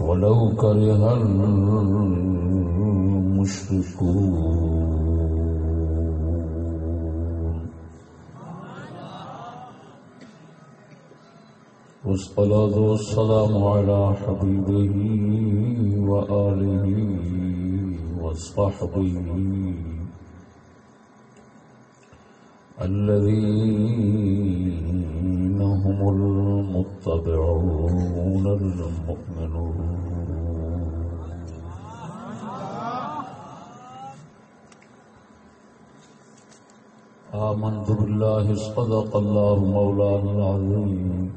ولو كره المشركون والصلاة والسلام على حبيبه وآله وصحبه الذين هم المتبعون المؤمنون. آمنت بالله، صدق الله مولانا العظيم.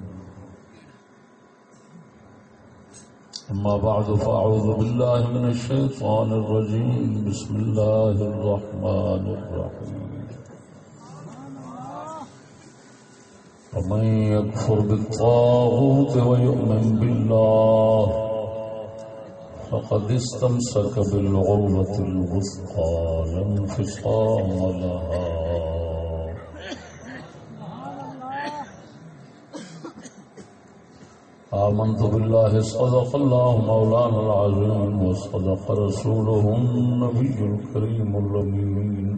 أما بعد، فأعوذ بالله من الشيطان الرجيم. بسم الله الرحمن الرحيم. ومن يكفر بالطاغوت ويؤمن بالله فقد استمسك بالعروة الوثقى لا انفصام لها آمنت بالله صدق الله مولانا العظيم وصدق رسوله النبي الكريم الأمين.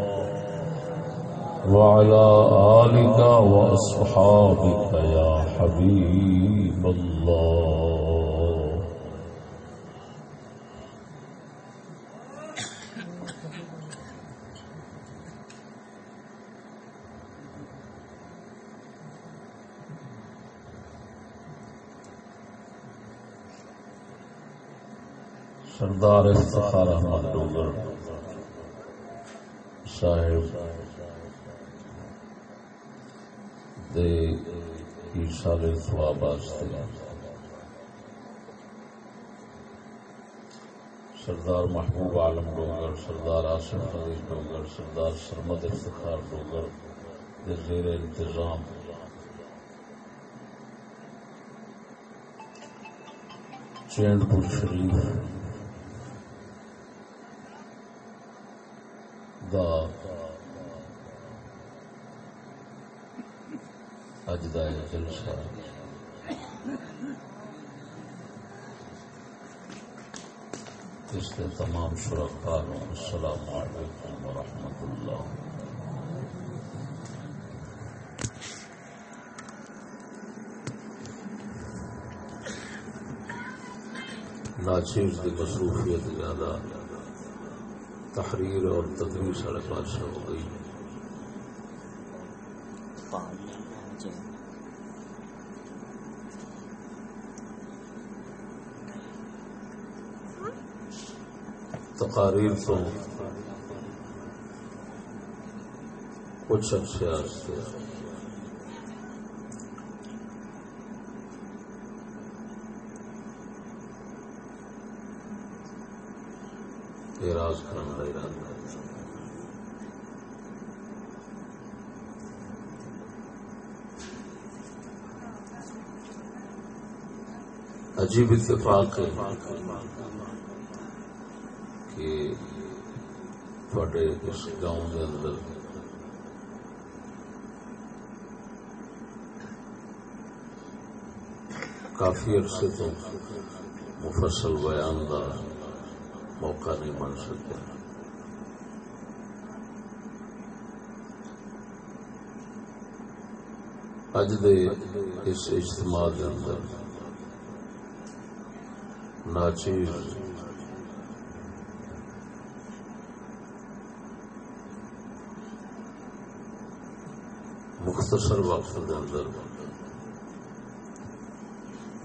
وعلى آلك وأصحابك يا حبيب الله. سردار افتخار احمد ڈوگر صاحب سارے سواب سردار محبوب عالم ڈوگر، سردار آصف عزیز ڈوگر، سردار سرمد افتخار ڈوگر زیر انتظام۔ چینڈ پور شریف دا اج کا جلسہ اس کے تمام سرخار السلام علیکم ورحمۃ اللہ ناچیز کی مصروفیت زیادہ تحریر اور تدریس والے پاس ہو گئی تقاریر تو کچھ اچھے آستے اعراض کرنے کا ارادہ عجیب اتفاق ہے کہ تھوڑے اس گاؤں کے اندر کافی عرصے تو مفصل بیان کا موقع نہیں بن سکتا اج دے اس اجتماع کے اندر ناچیز مختصر وقت کے اندر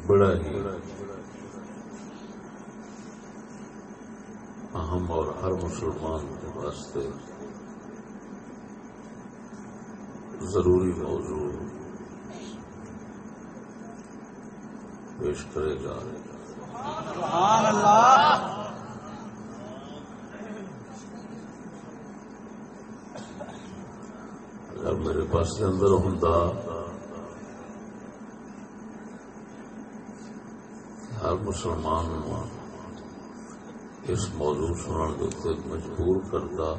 بڑا ہی اہم اور ہر مسلمان کے واسطے ضروری موضوع پیش کرے گا سبحان اللہ اگر پاس کے اندر ہوں ہر مسلمان اس موضوع سننے کے مجبور کرتا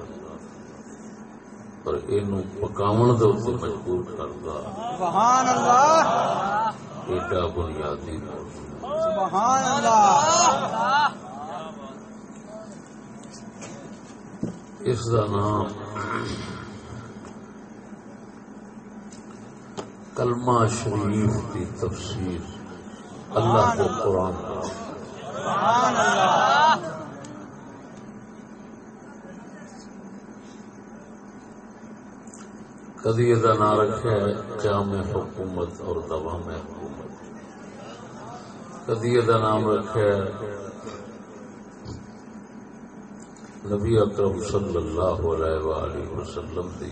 پر یہ پکاو کے مجبور کرتا سبحان اللہ ایڈا بنیادی موضوع۔ سبحان اللہ اس کا نام کلمہ شریف کی تفسیر اللہ کے قرآن سبحان اللہ کدی یہ نام رکھا ہے قیام حکومت اور دوام حکومت کدی یہ نام رکھا ہے نبی اکرم صلی اللہ علیہ وآلہ وسلم کی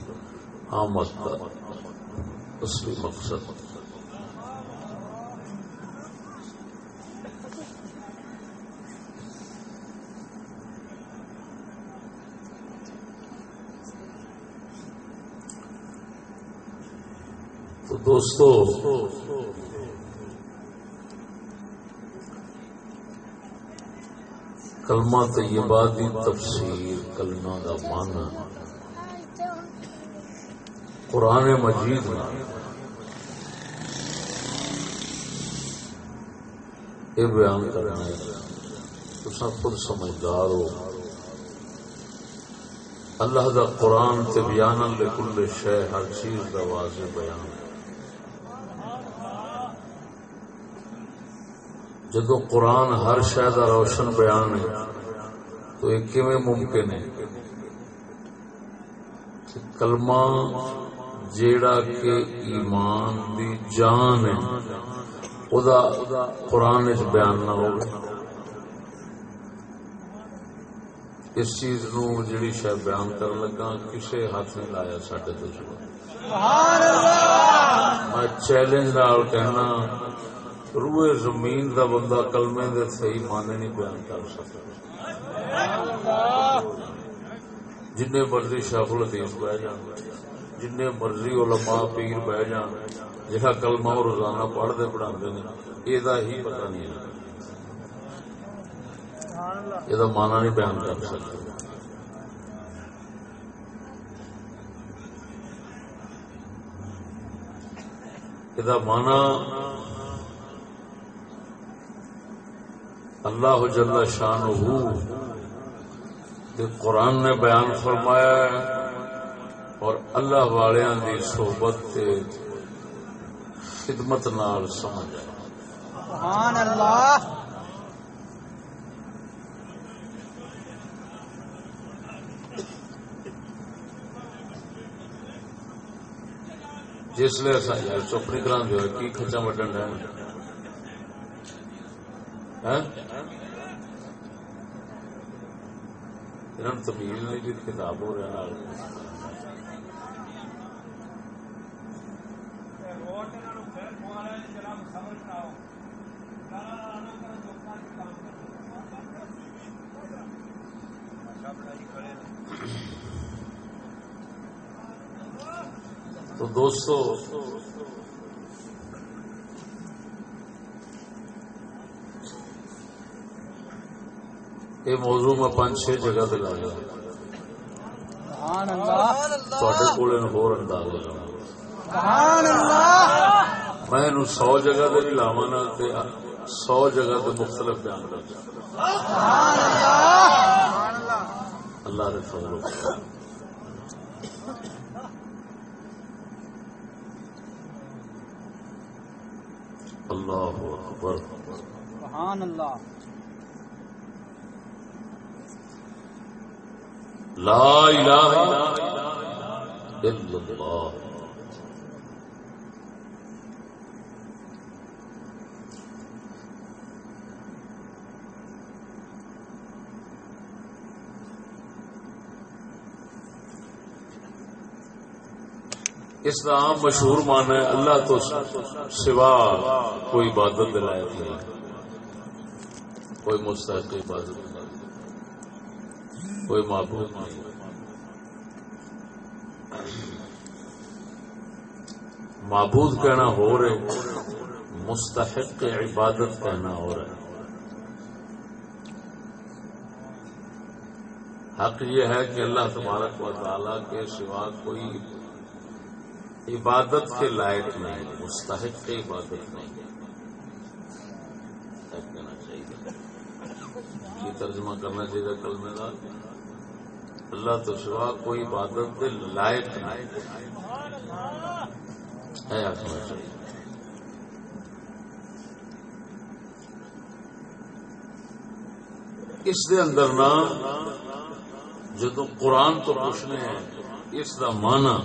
آمد اصلی مقصد۔ تو دوستو کلمہ طیبہ دی تفسیر کلمہ دا معنی۔ قرآن مجید۔ میں یہ بیان کرنا ہے۔ تو سب خود سمجھدار ہو۔ اللہ دا قرآن تے بیان لکل شے ہر چیز دا واضح بیان۔ جدو قرآن ہر شہ کا روشن بیان ہے، تو یہ کیویں ممکن ہے؟ کہ کلمہ جیڑا کہ ایمان دی جان ہے۔ او دا قرآن چ بیان نہ ہو اس چیز نو جڑی شہ بیان کر لگا کسے ہاتھ نہیں لایا سڈے تو اللہ! میں چیلنج نال کہنا روئے زمین دا بندہ کلمے دے صحیح معنی نہیں بیان کر سکتا۔ جن مرضی شاخ الحدیث بہ جان جن مرضی علماء پیر بہ جان جہاں کلمہ وہ روزانہ پڑھتے پڑھا یہ ہی پتہ نہیں ہے یہ مانا نہیں بیان کر سکتے یہ مانا اللہ جل شان قرآن نے بیان فرمایا ہے اور اللہ والوں کی صحبت تے خدمت نال سمجھ سبحان اللہ۔ جس لیے اصا یار چپ نہیں کرا دے کی کچا وڈن ڈے تمیز نہیں جی کتاب ہو رہا تو دوستو یہ موضوع میں پانچ چھ جگہ پہ لایا تھوڑے کول ہور انداز لگا میں سو جگہ بھی لاوا نا سو جگہ پہ مختلف بیان کر سبحان اللہ! اللہ نے فضل۔ اللہ اکبر۔ سبحان اللہ! لا الہ الا اللہ۔ اس کا عام مشہور مان ہے، اللہ تو سوا کوئی عبادت دلائق نہیں۔ کوئی مستحق عبادت نہیں۔ کوئی معبود نہیں۔ معبود کہنا ہو رہے، مستحق عبادت کہنا ہو رہا ہے۔ حق یہ ہے کہ اللہ تبارک و تعالی کے سوا کوئی عبادت کے لائق نہیں، مستحق کی عبادت نہیں۔ کہنا چاہیے۔ یہ ترجمہ کرنا چاہیے کل میں اللہ تو سوا کوئی عبادت کے لائق نہیں۔ ہے آخنا چاہیے اس دے اندر نا جدو قرآن تو پوچھنے ہیں، اس کا مانا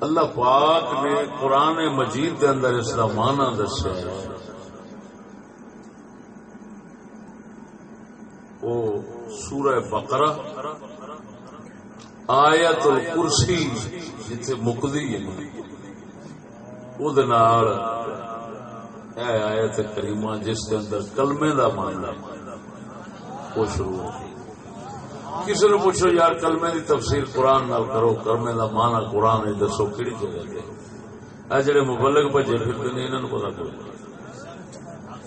اللہ پاک نے قرآن مجید کے اندر اس کا مانا دسیا وہ سورہ بقرہ، آیت الکرسی جتھے مکدی وہ آیت کریمہ جس کے اندر کلمے کا ماننا وہ شروع۔ ہو کسی نے پوچھو یار کلمے کی تفسیر قرآن نال کرو، کلمے کا مانا قرآن ہے، دسو کہڑی جگہ سے اے جڑے مبلک بجے پھرتے ہیں انہوں پتا کوئی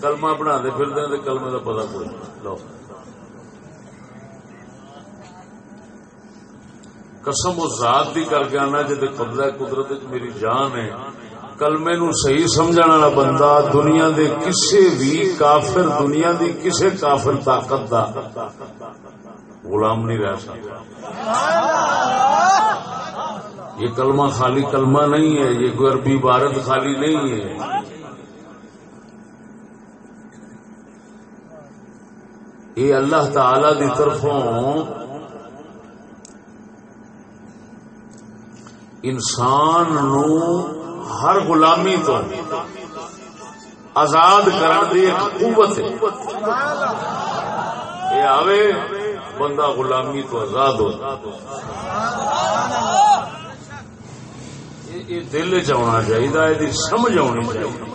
کلمہ بنا دے پھرتے ہیں، کلمے کا پتا کوئی لو۔ قسم و ذات دی کر کے آنا جی قبضہ قدرت میری جان ہے۔ کلمے نو صحیح سمجھنے والا بندہ دنیا دے کسے بھی کافر، دنیا دی کسے کافر طاقت دا غلام نہیں رہ سکتا۔ یہ کلمہ خالی کلمہ نہیں ہے، یہ کوئی عربی عبارت خالی نہیں ہے۔ یہ اللہ تعالی دی طرفوں انسان نو ہر غلامی تو آزاد کرنے کی قوت ہے۔ یہ آوے۔ بندہ غلامی تو آزاد ہو یہ دل چنا چاہیے یہ سمجھ آنی چاہیے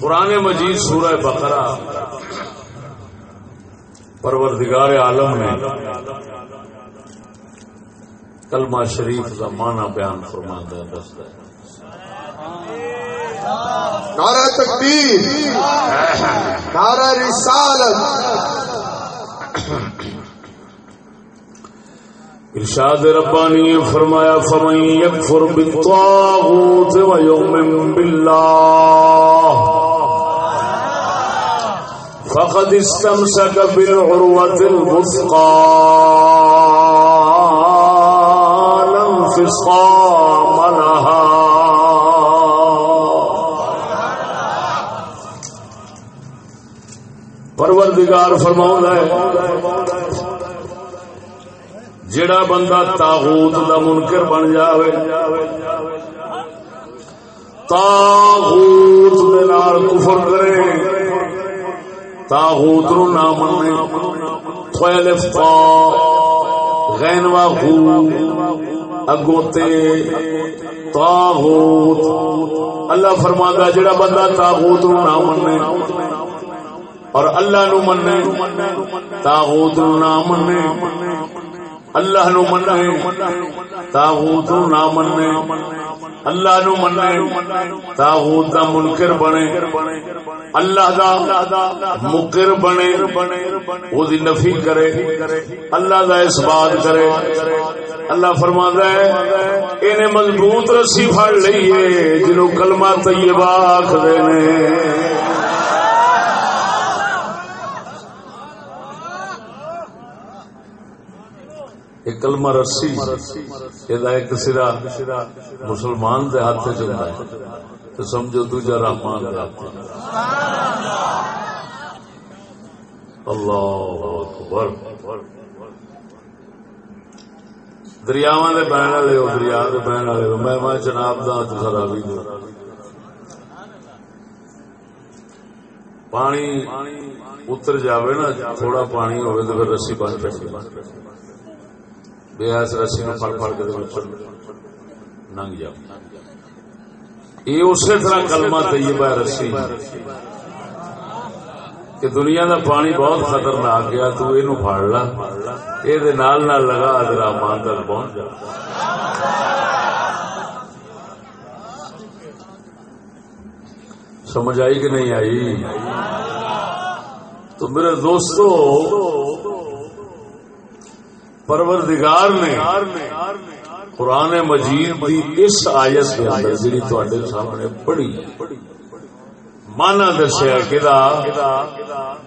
قرآن مجید سورہ بقرہ، پروردگار عالم نے کلمہ شریف کا مانا بیان فرما دستا ہے۔ نعرہ تکبیر، نعرہ رسالت۔ ارشاد ربانی فرمایا، فمن یکفر بالطاغوت و یؤمن باللہ، فقد استمسك بالعروة الوثقى لا انفصام پروردگار فرماؤں ہے، جڑا بندہ تاغوت دا منکر بن جاوے، تاغوت دے نال کفر کرے، تاغوت نو نہ منے خلف تا غین وا ہو اگوتے، تاغوت، اللہ فرماتا جڑا بندہ تاغوت نو نہ منے اور اللہ نو مننے، تاغوت نو نہ مننے، اللہ نو مننے، تاغوت نو نہ مننے، اللہ نو مننے، تاغوت دا منکر بنے، اللہ دا مکر بنے او دی نفی کرے، اللہ دا اس بات کرے۔ اللہ فرما ہے، انہیں مضبوط رسی پھڑ لئیے، جنہوں کلمہ طیبہ آکھ دینے ایک کلمہ رسی جی، یہ ایک سرا مسلمان دے ہاتھ چلتا ہے۔ تو سمجھو دوجا رحمان دے ہاتھ اللہ اکبر۔ دریاواں دے بہن والے ہو، دریا دے بہن والے ہو۔ میں میں جناب دا تو سارا بھی پانی اتر جاوے نا، تھوڑا پانی ہوئے تو پھر رسی بن پہ بے ایس رسی نو پھڑ پھڑ کے تو ننگ جا یہ اسی طرح کلمہ طیبہ ہے رسی۔ کہ دنیا دا پانی بہت خطرناک گیا تو یہ پھاڑ لا۔ یہ نال نال لگا ادرا مان تک پہنچ جا۔ سمجھ آئی کہ نہیں آئی؟ تو میرے دوستو پروردگار نے قرآن مجید کی اس آیت کے اندر جی تے سامنے پڑھی، مانا دسیا کہ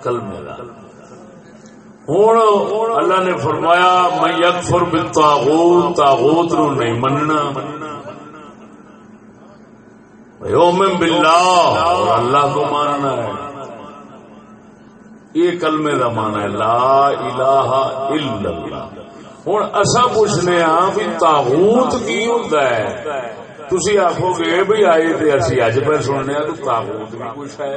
کلمے کا ہوں اللہ نے فرمایا میں یکفر بالتاغوت تاغوت نو نہیں مننا۔ یومن باللہ، اور اللہ کو ماننا ہے۔ یہ کلمے کا مانا ہے، لا الہ الا اللہ۔ ہوں اصا پوچھنے ہاں بھی تاغوت کی ہوں تھی آخو گے بھی آئے تو اسی اج پہ سننے تو تاغوت بھی کچھ ہے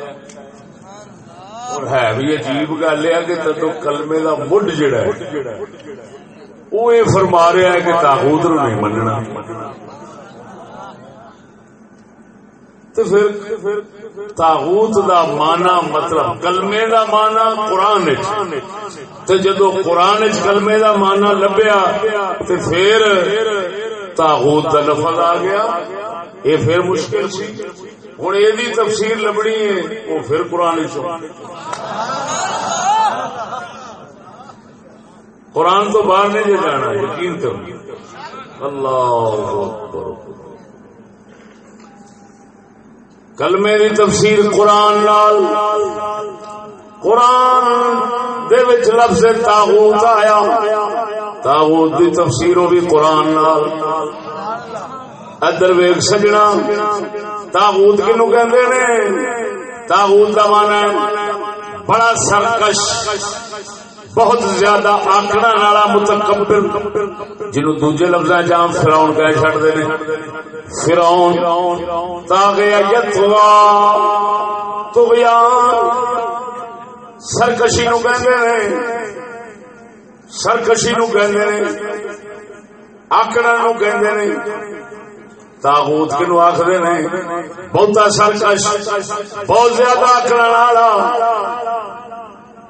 اور ہے بھی عجیب گل ہے کہ تدو کلمے کا مڈ جڑا ہے وہ یہ فرما رہا ہے کہ تاغوت نو نہیں مننا تو پھر تاغوت دا مانا مطلب کلمے دا مانا قرآن تو جدو قرآن کلمے دا مانا لبیا تو پھر تاغوت دا لفظ آ گیا۔ یہ پھر مشکل سی۔ ہوں یہ تفسیر لبنی ہے وہ پھر قرآن چ قرآن تو باہر نہیں جانا، یقین کرو۔ اللہ اکبر۔ کلمے دی تفسیر قرآن نال۔ قرآن دے وچ لفظ تاغوت آیا۔ تاغوت دی تفسیر بھی قرآن نال۔ ادھر ویگ سجنا۔ تاغوت کنو کہندے نے؟ تاغوت کا مانا بڑا سرکش۔ بہت زیادہ آکڑا نالا متکبر جنو دوجے لفظ جام فراؤن کہہ چڑھتے ہیں فراؤن تاغیا یتوا تغیان سرکشی نو کہندے نے۔ سرکشی نو کہندے نے۔ آکڑا نو کہندے نے۔ تاغوت کنو آخر نے۔ بہت سرکش، بہت زیادہ آکڑا والا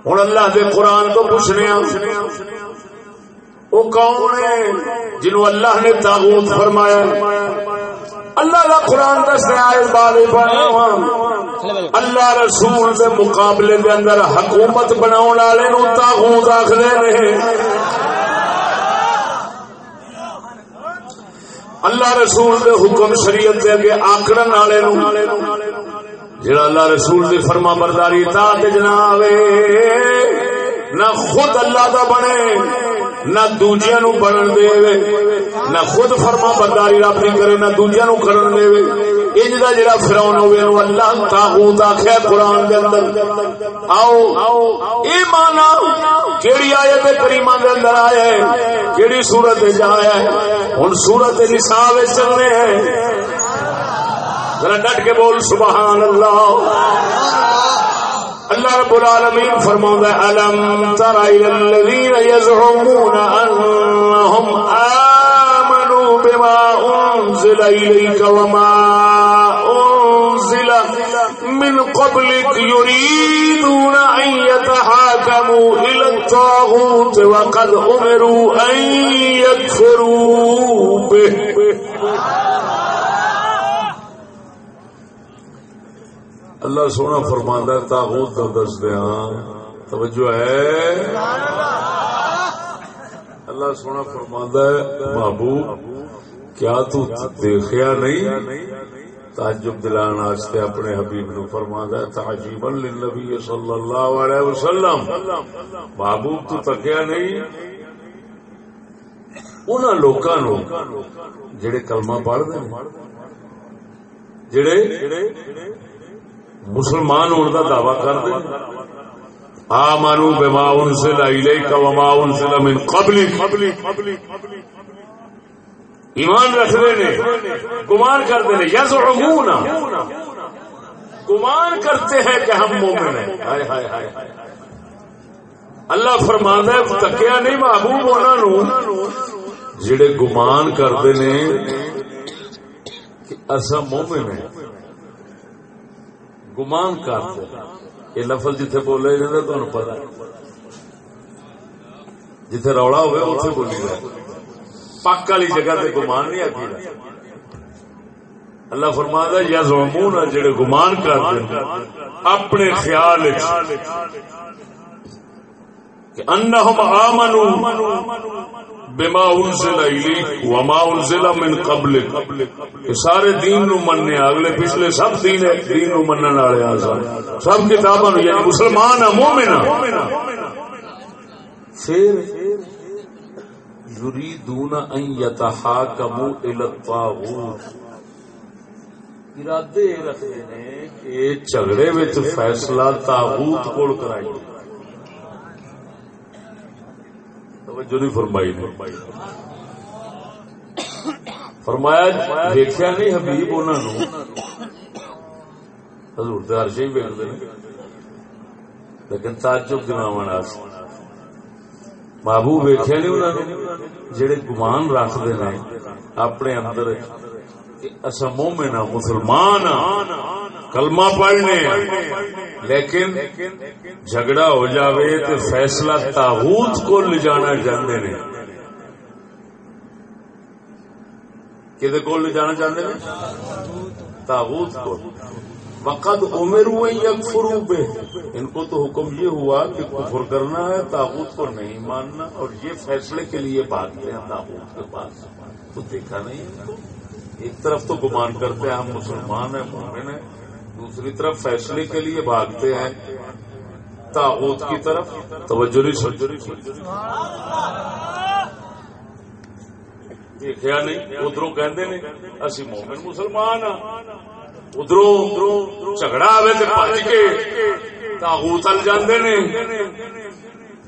ہوں اللہ دے قرآن تو پوچھنے وہ کون ہے جنہوں اللہ نے تاغوت فرمایا اللہ کا قرآن دسیا اللہ رسول دے مقابلے دے اندر حکومت بنا والے تاغوت آخر رہے اللہ رسول دے حکم شریعت دے اگے آکڑن والے جڑا اللہ رسول دی فرما برداری تا جناب نہ خود اللہ دا بنے، نہ دوجیا نو بنن دے وے۔ نہ خود فرما برداری رب اپنی کرے، نہ دوجیا نو کرن دے وے۔ انج دا جڑا فرعون ہوے نو اللہ تاغوت آکھیا قرآن دے اندر۔ آؤ، اے مانا کیڑی آیت کریمہ دے اندر آیا ہے کیڑی سورت وچ آیا ہے، ہن سورت نساء وچ چلنے ہیں۔ ذرا ڈٹ کے بول، سبحان اللہ۔ اللہ رب العالمین فرماتا ہے الم تر الى الذين يزعمون انهم امنوا بما انزل اليك وما انزل من قبلك يريدون ان يتحاكموا الى الطاغوت وقد امروا ان يكفروا به. اللہ سونا فرماندہ تاغوت کا دس دیا ہاں۔ توجہ ہے۔ اللہ سونا فرماندہ ہے، محبوب، کیا تو دیکھیا نہیں؟ تعجب دلان آستے اپنے حبیب نو فرماندہ ہے، تعجیبا للنبی صلی اللہ علیہ وسلم۔ محبوب تو تکیا نہیں۔ انہاں لوکاں نو جڑے کلمہ پڑھ دے جڑے مسلمان ہونے کا دعوی کر دیں آ مانو بے ان سے لائی کا وما ان سے لمن قبلی ایمان رکھتے نے، گمان کرتے ہیں یس گمان کرتے ہیں کہ ہم مومن ہیں۔ ہائے ہائے ہائے۔ اللہ فرمانا ہے تکیا نہیں محبوب انہوں جڑے گمان کرتے نے، کہ اصا مومن ہے گمان کرتے یہ لفظ جتھے بولے جاتا تمہیں پتا جتھے رولا ہوئے اتنے بولی جائے۔ پک والی جگہ تے گمان نہیں آتی اللہ فرماتا یا زمون جڑے گمان کرتے اپنے خیال کہ انہم آمنوا بما انزل الیک وما انزل من قبل کہ سارے دین نو مننے، اگلے پچھلے سب دین ہے، دین نو منن والے آ سب کتاباں نو یعنی مسلمان ہیں مومن ہیں پھر یریدون ان یتحاکموا الی الطاغوت۔ ارادے رکھتے ہیں کہ جھگڑے وچ فیصلہ تاغوت کول کرائیے۔ توجہ نہیں فرمائی فرمایا جی، دیکھا نہیں حبیب انہوں نے حضور تے ہر شئی ویکھدے نے۔ لیکن تعجب دلاون واسطے۔ محبوب ویکھیا نہیں انہوں نے جڑے گمان رکھدے نے، اپنے اندر کہ اسا مومن ہاں، مسلمان ہاں۔ کلمہ پڑھنے۔ لیکن جھگڑا ہو جاوے تو فیصلہ تاغوت کو لے جانا چاہتے نے۔ کہ کو لے جانا چاہتے ہیں تاغوت کو وقت عمر ہوئے یکفرو بے ان کو تو حکم یہ ہوا کہ کفر کرنا ہے، تاغوت کو نہیں ماننا۔ اور یہ فیصلے کے لیے بھاگتے ہیں تاغوت کے پاس تو دیکھا نہیں۔ ایک طرف تو گمان کرتے ہیں، ہم مسلمان ہیں، مومن ہیں۔ دوسری طرف فیصلے کے لیے بھاگتے ہیں، تاغوت کی طرف توجہ دیکھا نہیں ادھر کہ اسی مومن مسلمان ہاں۔ ادھر جھگڑا آئے تو بج کے تاغوت ال جاندے نے۔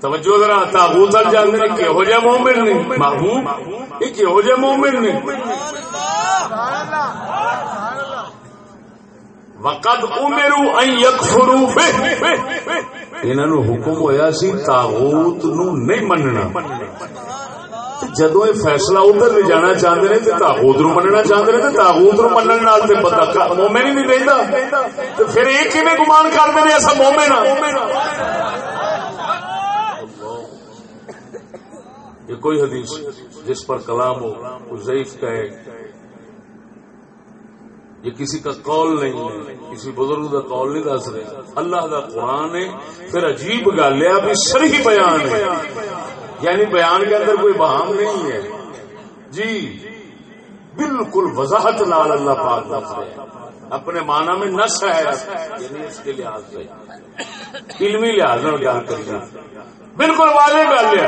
توجہ ذرا، تاغوت ال جاندے نے کہو جہ مومن نے؟ محبوب یہ کہو جہ مومن نے؟ وقد امروا ان يكفروا به انہاں نو حکم ہویا سی تاغوت نو نہیں مننا. جدو یہ فیصلہ ادھر لے جانا چاہتے ہیں تو تاغوت نو مننا چاہتے ہیں تو تاغوت نو منن نال تے پتہ مومن ہی نہیں رہندا تو پھر ایک کیویں گمان کرتے ہیں ایسا مومن؟ یہ کوئی حدیث جس پر کلام ہو، کوئی ضعیف کہے یہ کسی کا قول نہیں ہے، کسی بزرگ کا قول نہیں دس رہے۔ اللہ کا قرآن ہے، پھر عجیب گل ہے ابھی صحیح بیان ہے۔ یعنی بیان کے اندر کوئی بہام نہیں ہے۔ جی بالکل وضاحت لال اللہ پاک دس رہے اپنے معنی میں نس ہے یعنی اس کے لحاظ سے۔ علمی لحاظ میں گل کریے۔ بالکل واضح گل ہے۔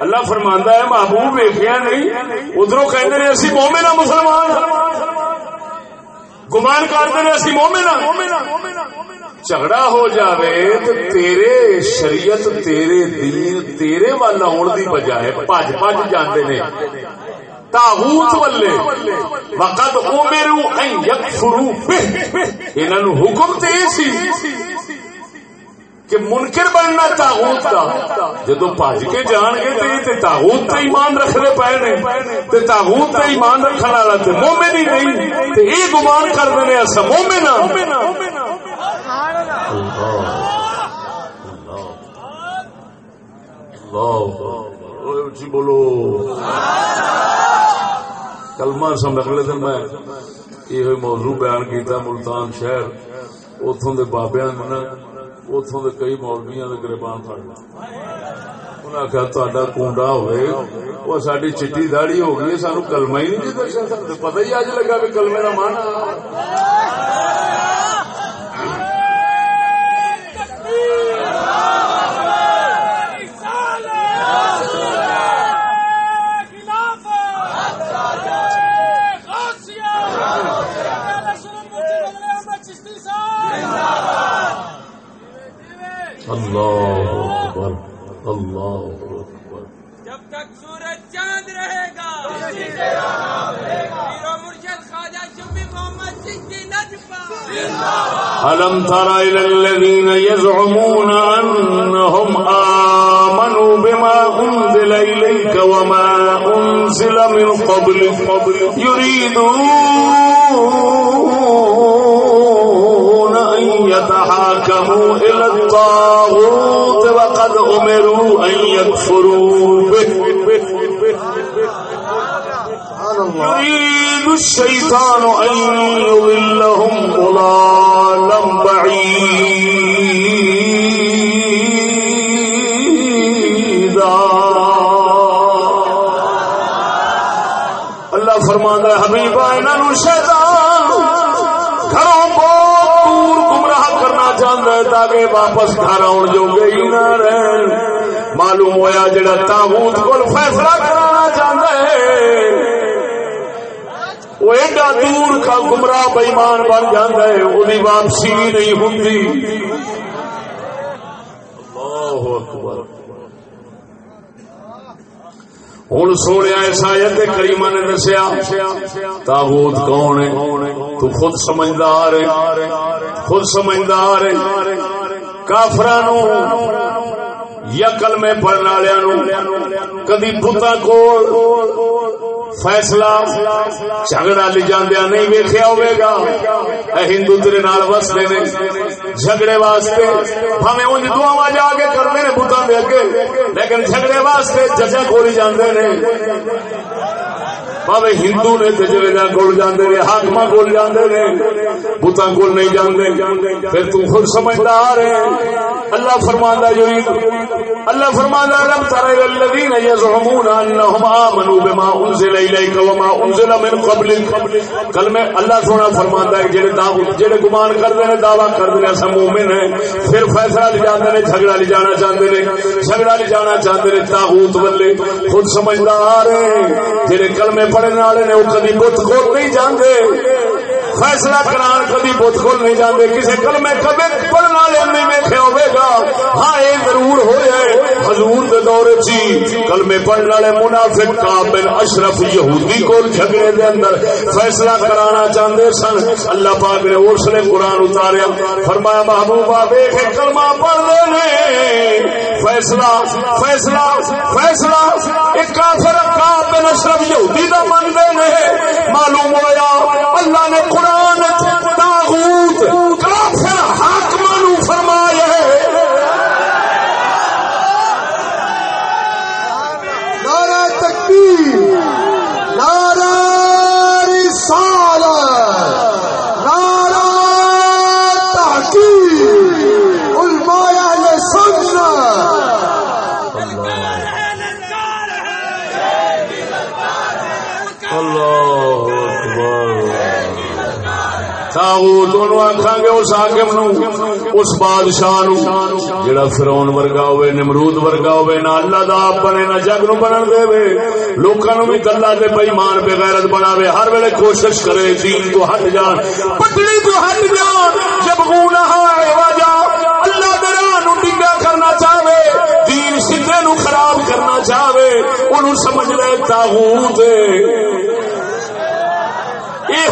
اللہ فرماندہ ہے، محبوب ویخیا نہیں، ادھروں کہتے ہیں اسی مومن ہاں مسلمان ہاں۔ گمان کرتے ہیں اسی مومن جھگڑا ہو جاوے تو تیرے شریعت، تیرے دین، تیرے وال آن کی بجائے بج بج جاندے نے۔ تاغوت والے وقت امروا ان یکفروا به انہاں حکم تے سی۔ کہ منکر بننا تاغوت کا جدو بج کے جان گے تو یہ تاغوت تے ایمان رکھنے پے نے تے تاغوت تے ایمان رکھنے والا تے مومن ہی نہیں تے یہ گمان کر دے نے ایسا مومن ہاں سبحان اللہ اللہ اللہ جی بولو کلمہ سمجھ اگلے دن میں یہ موضوع بیان کیتا ملتان شہر اتوں کے بابیا نے اتوں کے کئی مولویا گربان پڑ انہیں آخیا تا کنڈا ہوئے وہ ساری چیٹی داڑی ہو گئی سانو کلمہ ہی نہیں دسیا پتہ ہی اج لگا بھی کلمے کا من آ اللہ اکبر اللہ اکبر جب تک سورج چاند رہے گا محمد سنگھ کی نہ ألم تر إلى الذين يزعمون أنهم آمنوا بما أنزل إليك وما أنزل من قبلك يريدون يتحاكموا إلى الطاغوت وقد أمروا أن يكفروا به. يريد الشيطان أن يضلهم ضلالا بعيدا. اللہ فرماتا ہے، حبیبا، انہوں شیطان تاکہ واپس گھر آن جو گئی نہ رہن۔ معلوم ہویا جڑا تاغوت کو فیصلہ کرانا چاہتا ہے۔ وہ ایڈا دور کا گمراہ بےمان بن جاتا ہے وہی واپسی نہیں ہوں اللہ اکبر۔ ہوں سونے ایسا آیت کریمہ نے دسیا تابوت کون ہے تو خود سمجھدار ہے خود سمجھدار ہے کافرانو یا کلمے پڑھنے والوں کدی بتا کو فیصلہ جھگڑا لی جاندیا نہیں ویکھیا ہوئے گا۔ اے ہندو تیرے نال وسدے نے۔ جھگڑے واسطے بھاویں اونج دعاواں جا کے کرنے نے بتاں دے اگے۔ لیکن جھگڑے واسطے ججا کھولی جاندے نے۔ بھاوے ہندو نے تے جڑے کول جاندے نے حاکماں کول جاندے نے بتاں کول نہیں جاندے پھر تو خود سمجھدار ہے اللہ فرماندا جو اللہ فرماندا لم تر الذين يزعمون انهم امنوا بما انزل اليك وما انزل من قبلك کل میں اللہ سونا فرماندا ہے جڑے دعوی جڑے گمان کردے نے دعویٰ کردے نے اساں مومن ہیں پھر فیصلہ لے جاندے نے جھگڑا لے جانا چاہندے نے جھگڑا لے جانا چاہندے نے تاغوت والے خود سمجھدار ہیں جڑے کلمے پڑھنے والے نے وہ کبھی بت کھول نہیں جاندے۔ فیصلہ کران کبھی بت کھول نہیں جاندے۔ کسی کلمے کبھی پڑھنے والے نہیں ویکھے ہوے گا۔ ہاں یہ ضرور ہو جائے حضور دے دور چی کلمے پڑھنے والے منافق کامل اشرف یہودی کو جھگڑے دے اندر فیصلہ کرانا چاہندے سن۔ اللہ پاک نے اس نے قرآن اتاریا۔ فرمایا، محبوبہ دیکھ کلمہ پڑھ دے فیصلہ فیصلہ فیصلہ۔ ایک کافر کامل اشرف یہودی دا من دے نے معلوم ہویا اللہ نے قرآن تاغوت انہوں آکھاں گے اس حاکم نو، اس بادشاہ نو جڑا فرعون ورگا ہوئے، نمرود ورگا ہوئے، نہ اللہ دا آپ بنے، نہ جگ نو بنن دے وے۔ لوکاں نو بھی دلہ تے بے ایمان بے غیرت بناوے۔ ہر ویلے کوشش کرے، دین تو ہٹ جان پٹڑی تو ہٹ جان۔ جب غونہا عوجا اللہ دے راہ نو ڈنگا کرنا چاہے دین سدھے نو خراب کرنا چاہے انہوں سمجھ لے تاغوت۔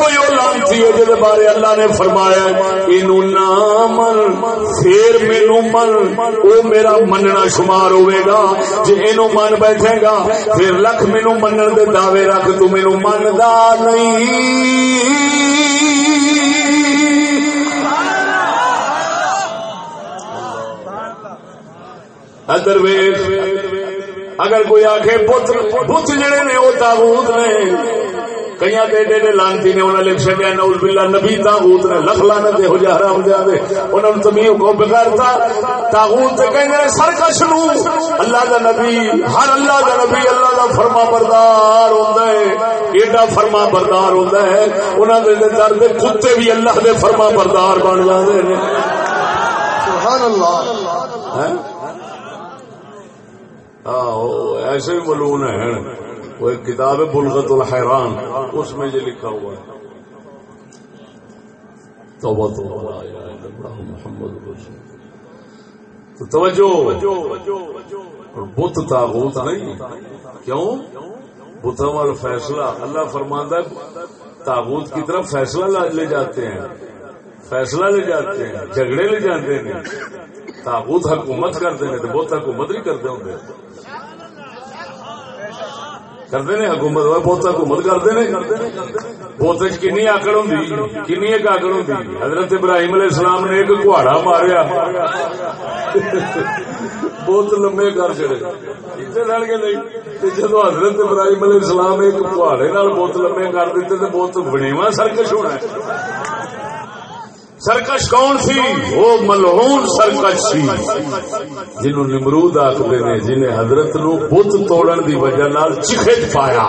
ہے یہ لانتی ہے جہد بارے اللہ نے فرمایا اینو نہ من پھر مینو من او میرا مننا شمار ہوئے گا۔ جی اینو من بیٹھے گا، پھر لکھ مینو منن دے دعوے رکھ، تو مینو مندا نہیں۔ ادر ویخ اگر کوئی آخے بت بت جڑے نے وہ تابوت نے کئی لانتی نے انہوں نے نبی تاغوت نے لکھ ہو جا حرام دیا دے۔ انہوں نے کو بگارتا تاغوت کہیں گے سرکش نو اللہ دا نبی، ہر اللہ دا نبی، اللہ دا فرما بردار ہوتا ہے۔ ایڈا فرما بردار ہوتا ہے؟ انہوں نے درد کتے بھی اللہ دے فرما بردار بن جاتے ہیں سبحان اللہ۔ ہاں؟ ایسے ملون ہے وہ ایک کتاب ہے بلغت الحیران، اس میں یہ لکھا ہوا ہے۔ توبہ توبہ محمد رسول تو توجہ، اور بت تاغوت نہیں، کیوں؟ بتوں والا فیصلہ، اللہ فرماندا ہے تابوت کی طرف فیصلہ لے جاتے ہیں۔ فیصلہ لے جاتے ہیں، جھگڑے لے جاتے ہیں۔ تابوت حکومت کرتے ہیں، تو بہت حکومت نہیں کرتے ہوں گے۔ کرتے نے حکومت بہت حکومت کرتے نے بہت کنی آکڑ ہوں کنی ایک آکڑ ہوں حضرت ابراہیم علیہ السلام نے ایک کہاڑا ماریا। بہت لمبے کر چڑے اتنے رل کے نہیں। جدو حضرت ابراہیم علیہ السلام ایک کہاڑے بہت لمبے کر دیتے تو بہت بنےوا سرکش ہونا ہے। سرکش کون سی؟ وہ ملعون سرکش سی۔ جنہوں نمرود آخر نے جنہیں حضرت نو بت توڑن دی وجہ نال چکھج پایا۔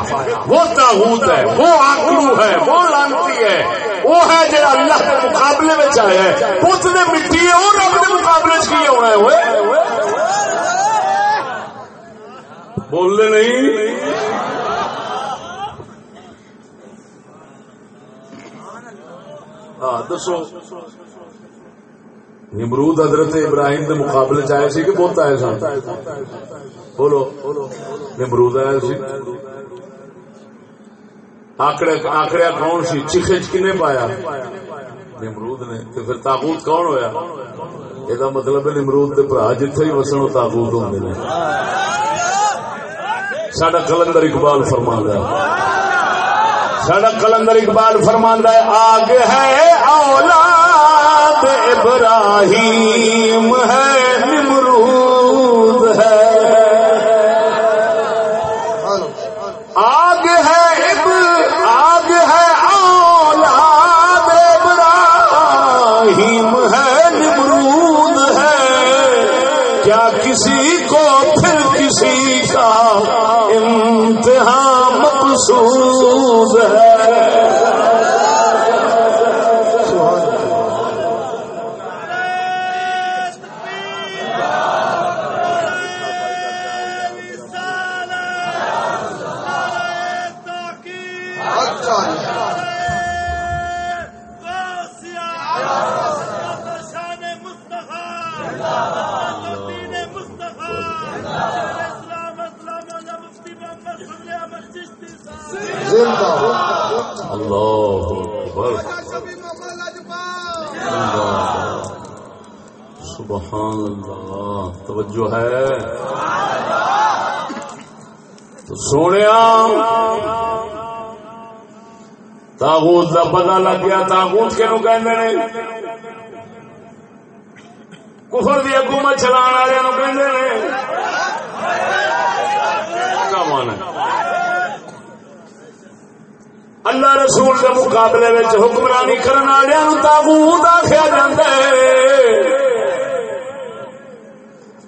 وہ تاغوت ہے، وہ آکڑو ہے، وہ لانتی ہے۔ وہ ہے جو اللہ کے مقابلے میں آیا ہے۔ بت نے مٹی ہے، وہ رب کے مقابلے چ کی ہونا ہے۔ وہ بولنے نہیں۔ ہاں دسو۔ نمرود حضرت ابراہیم کے مقابلے چ آئے سی کہ بہت آئے سن؟ بولو۔ نمرود آیا سی۔ آکڑیا کون سی؟ چیخچ کنے پایا؟ نمرود نے۔ تو پھر تابوت کون ہویا؟ یہ مطلب ہے نمرود کے برا جتھے ہی وسن تابوت ہوتے ہیں سڈا کلندر اقبال فرما ہے۔ سڑا کلندر اقبال فرماندہ ہے آگ ہے اولاد ابراہیم۔ سبحان اللہ، توجہ ہے۔ تو سونے تاغوت کا پتا لگ گیا، تاغوت کہ کفر دی حکومت چلان والے کیا اللہ رسول کے مقابلے حکمرانی کرنے والوں تابوت آخیا جاتا ہے۔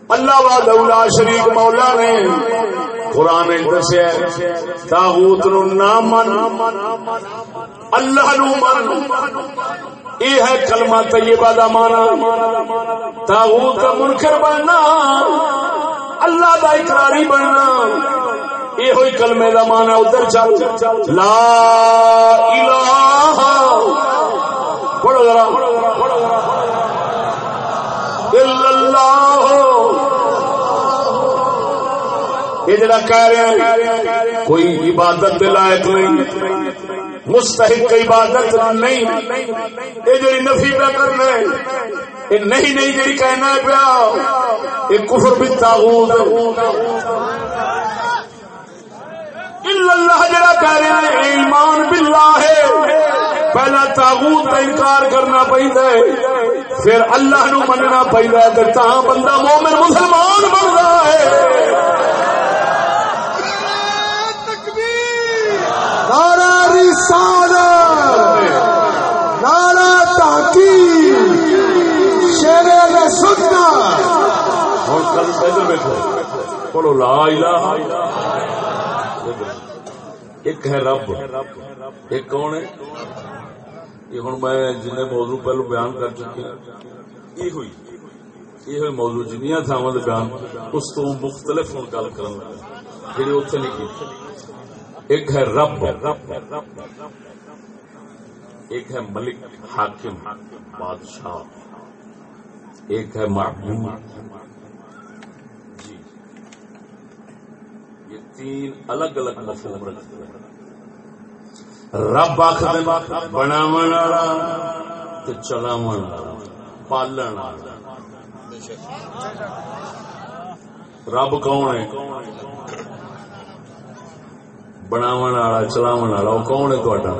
اللہ وا شریف مولا نے قرآن دسیا تاغوت نو نہ من۔ اللہ نو من۔ یہ ہے کلمہ طیبہ دا مانا تاغوت کا منکر بننا، اللہ دا اقراری بننا۔ یہ ہوئی کلمے دا مانا ادھر چل۔ لا الہ۔ پڑھو ذرا۔ جڑا کہہ رہے ہیں، کوئی عبادت دے لائق نہیں، مستحق عبادت نہیں۔ یہ جڑی نفی پہ کرنا ہے یہ نہیں نہیں جڑی کہنا ہے پیا یہ کفر بھی تاغوت اللہ جڑا کہہ رہے ہیں، ایمان باللہ ہے۔ پہلا تاغوت کا انکار کرنا پہنتا ہے، پھر اللہ نو مننا پہنتا ہے تو تاں بندہ مومن مسلمان بن ہے نارا رسالت نارا تحقیق شیر سننا ہوں کل ادھر بیٹھو پڑھو لا الہ۔ ایک ہے رب، ایک کون ہے؟ یہ ہوں میں جن موضوع پہلو بیان کر چکی یہ ہوئی یہ ہوئی موضوع جنیا تھاواں دے بیان۔ اس تو مختلف ہوں گل کرن لگا۔ جڑی اوتھے نہیں کی۔ ایک ہے رب، ایک ہے ملک حاکم، بادشاہ، ایک ہے معبود۔ جی۔ یہ تین الگ الگ مفہوم رکھتے ہیں۔ رب آخر بناو والا چلاو پالن رب کون ہے؟ بناو والا چلاو والا وہ کون ہے تھوڑا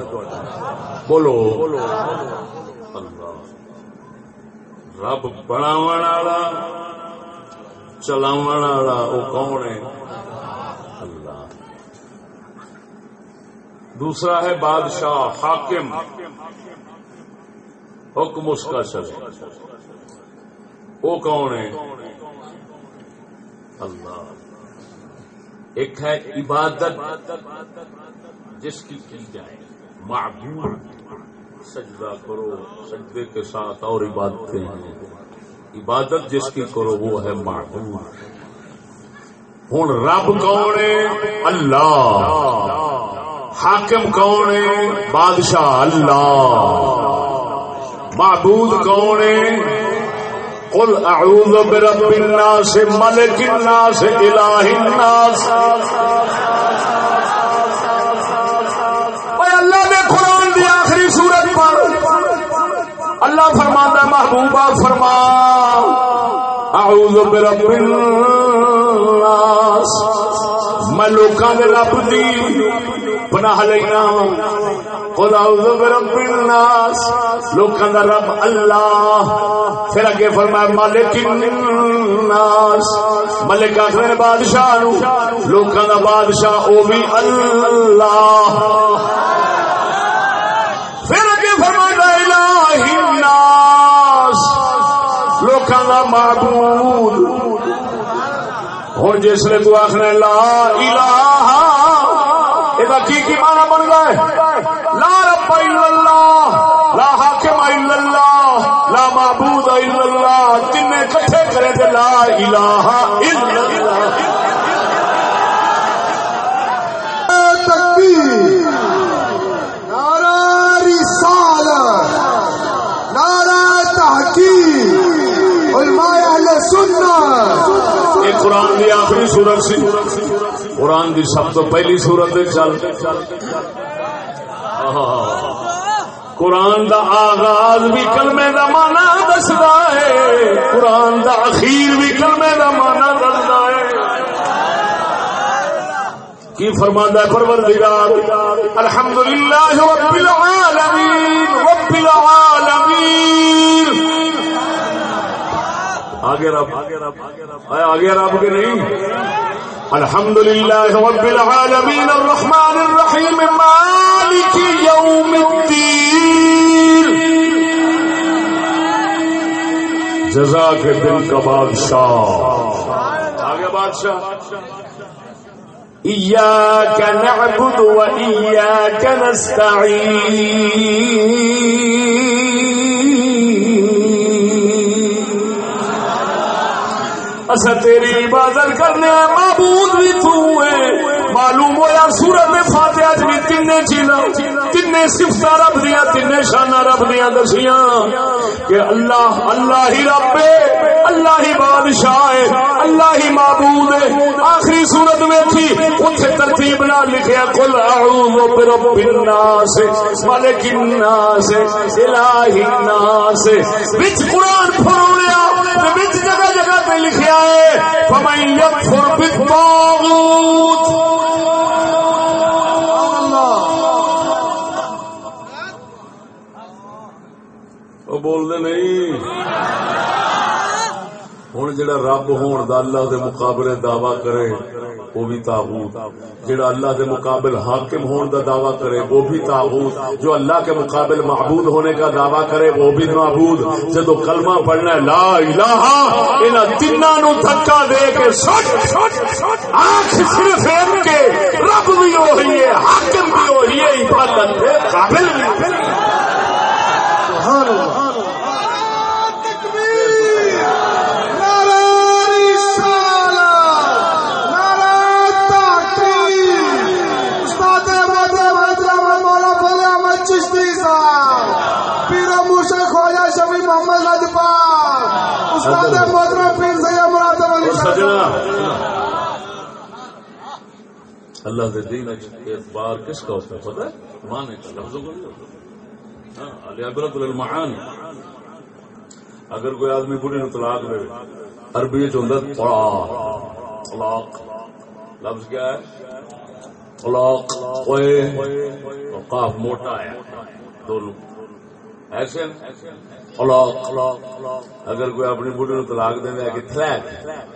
بولو رب بناو والا چلاو والا وہ کون ہے اللہ دوسرا ہے بادشاہ حاکم حکم اس کا چلے وہ کون ہے اللہ ایک ہے عبادت جس کی کی جائے۔ معبود، سجدہ کرو، سجدے کے ساتھ اور عبادتیں ہیں۔ عبادت جس کی کرو وہ ہے معبود۔ ہوں رب کون ہے؟ اللہ۔ حاکم کون ہے؟ بادشاہ اللہ۔ معبود کون ہے؟ قل اعوذ برب الناس ملک الناس الہ الناس۔ اے اللہ نے قرآن دی آخری سورت پر اللہ فرماتا ہے، محبوبہ فرما۔ اعوذ برب الناس۔ میں لوکاں دے رب دی پناہ لینا۔ قل اعوذ برب الناس، لوکاں دا رب اللہ۔ پھر اگے فرمایا، مالک الناس۔ ملک آخر بادشاہ نو، لوکاں دا بادشاہ او بھی اللہ۔ پھر اگے فرمایا الہ الناس۔ لوکاں دا معبود۔ ہوں جس نے تو آخر لا الہ یہ کی کی مانا بن گئے کرے تھے لا الہ الا اللہ۔ تکبیر نعرہ رسالت، نعرہ تحقیق، علماء اہل سنت۔ یہ قرآن کی آخری سورت سی۔ قرآن کی سب تو پہلی سورت چل۔ قرآن دا آغاز بھی کلمے دا مانا دستا ہے۔ قرآن دا اخیر بھی کلمے دا مانا دستا ہے۔ کی فرماندہ ہے پروردگار؟ الحمدللہ رب العالمین رب العالمین۔ آگے رب، آیا آگے رب کے نہیں؟ الحمد للہ رب العالمین الرحمن الرحیم مالک یوم الدین جزا کے دن کا بادشاہ. آگے بادشاہ. إياك نعبد وإياك نستعين. اسا تیری عبادت کرنے معبود بھی تو ہے۔ معلوم ہوا سورت فاتحہ چ بھی تین چیزاں تین صفت رب دیا تین شانہ رب دیا دسیاں کہ اللہ اللہ ہی رب اللہ ہی بادشاہ ہے، اللہ ہی معبود ہے۔ آخری صورت میں تھی اتنے ترتیب نہ لکھیا، قل اعوذ برب الناس مالک الناس الہ الناس۔ وچ قرآن پھرولیا تے وچ جگہ جگہ پہ لکھیا ہے، فمن یکفر بالطاغوت بول دے نہیں. ہوں جڑا رب ہون دا اللہ دے مقابلے دعوی کرے، وہ بھی تاغوت. جڑا اللہ دے مقابل حاکم ہون دا دعوی کرے، وہ بھی تاغوت. جو اللہ کے مقابل معبود ہونے کا دعوی کرے، وہ بھی معبود. جدو کلمہ پڑھنا ہے، لا الہ انہاں تیناں نو دھکا دے کے سٹ، آنکھ صرف ان کے. رب بھی وہی ہے، حاکم بھی وہی ہے، عبادت دے قابل بھی. سبحان اللہ. اللہ کے دین اعتبار کس کا ہوتا ہے پتہ ہے؟ کا لفظوں کا نہیں ہوتا۔ ہاں اگر کوئی آدمی بڑی نو طلاق دے عربی چ ہوندا طلاق۔ طلاق۔ لفظ کیا ہے؟ طلاق۔ قاف موٹا ہے۔ دونوں ایسے طلاق اگر کوئی اپنی بڑی نو طلاق دے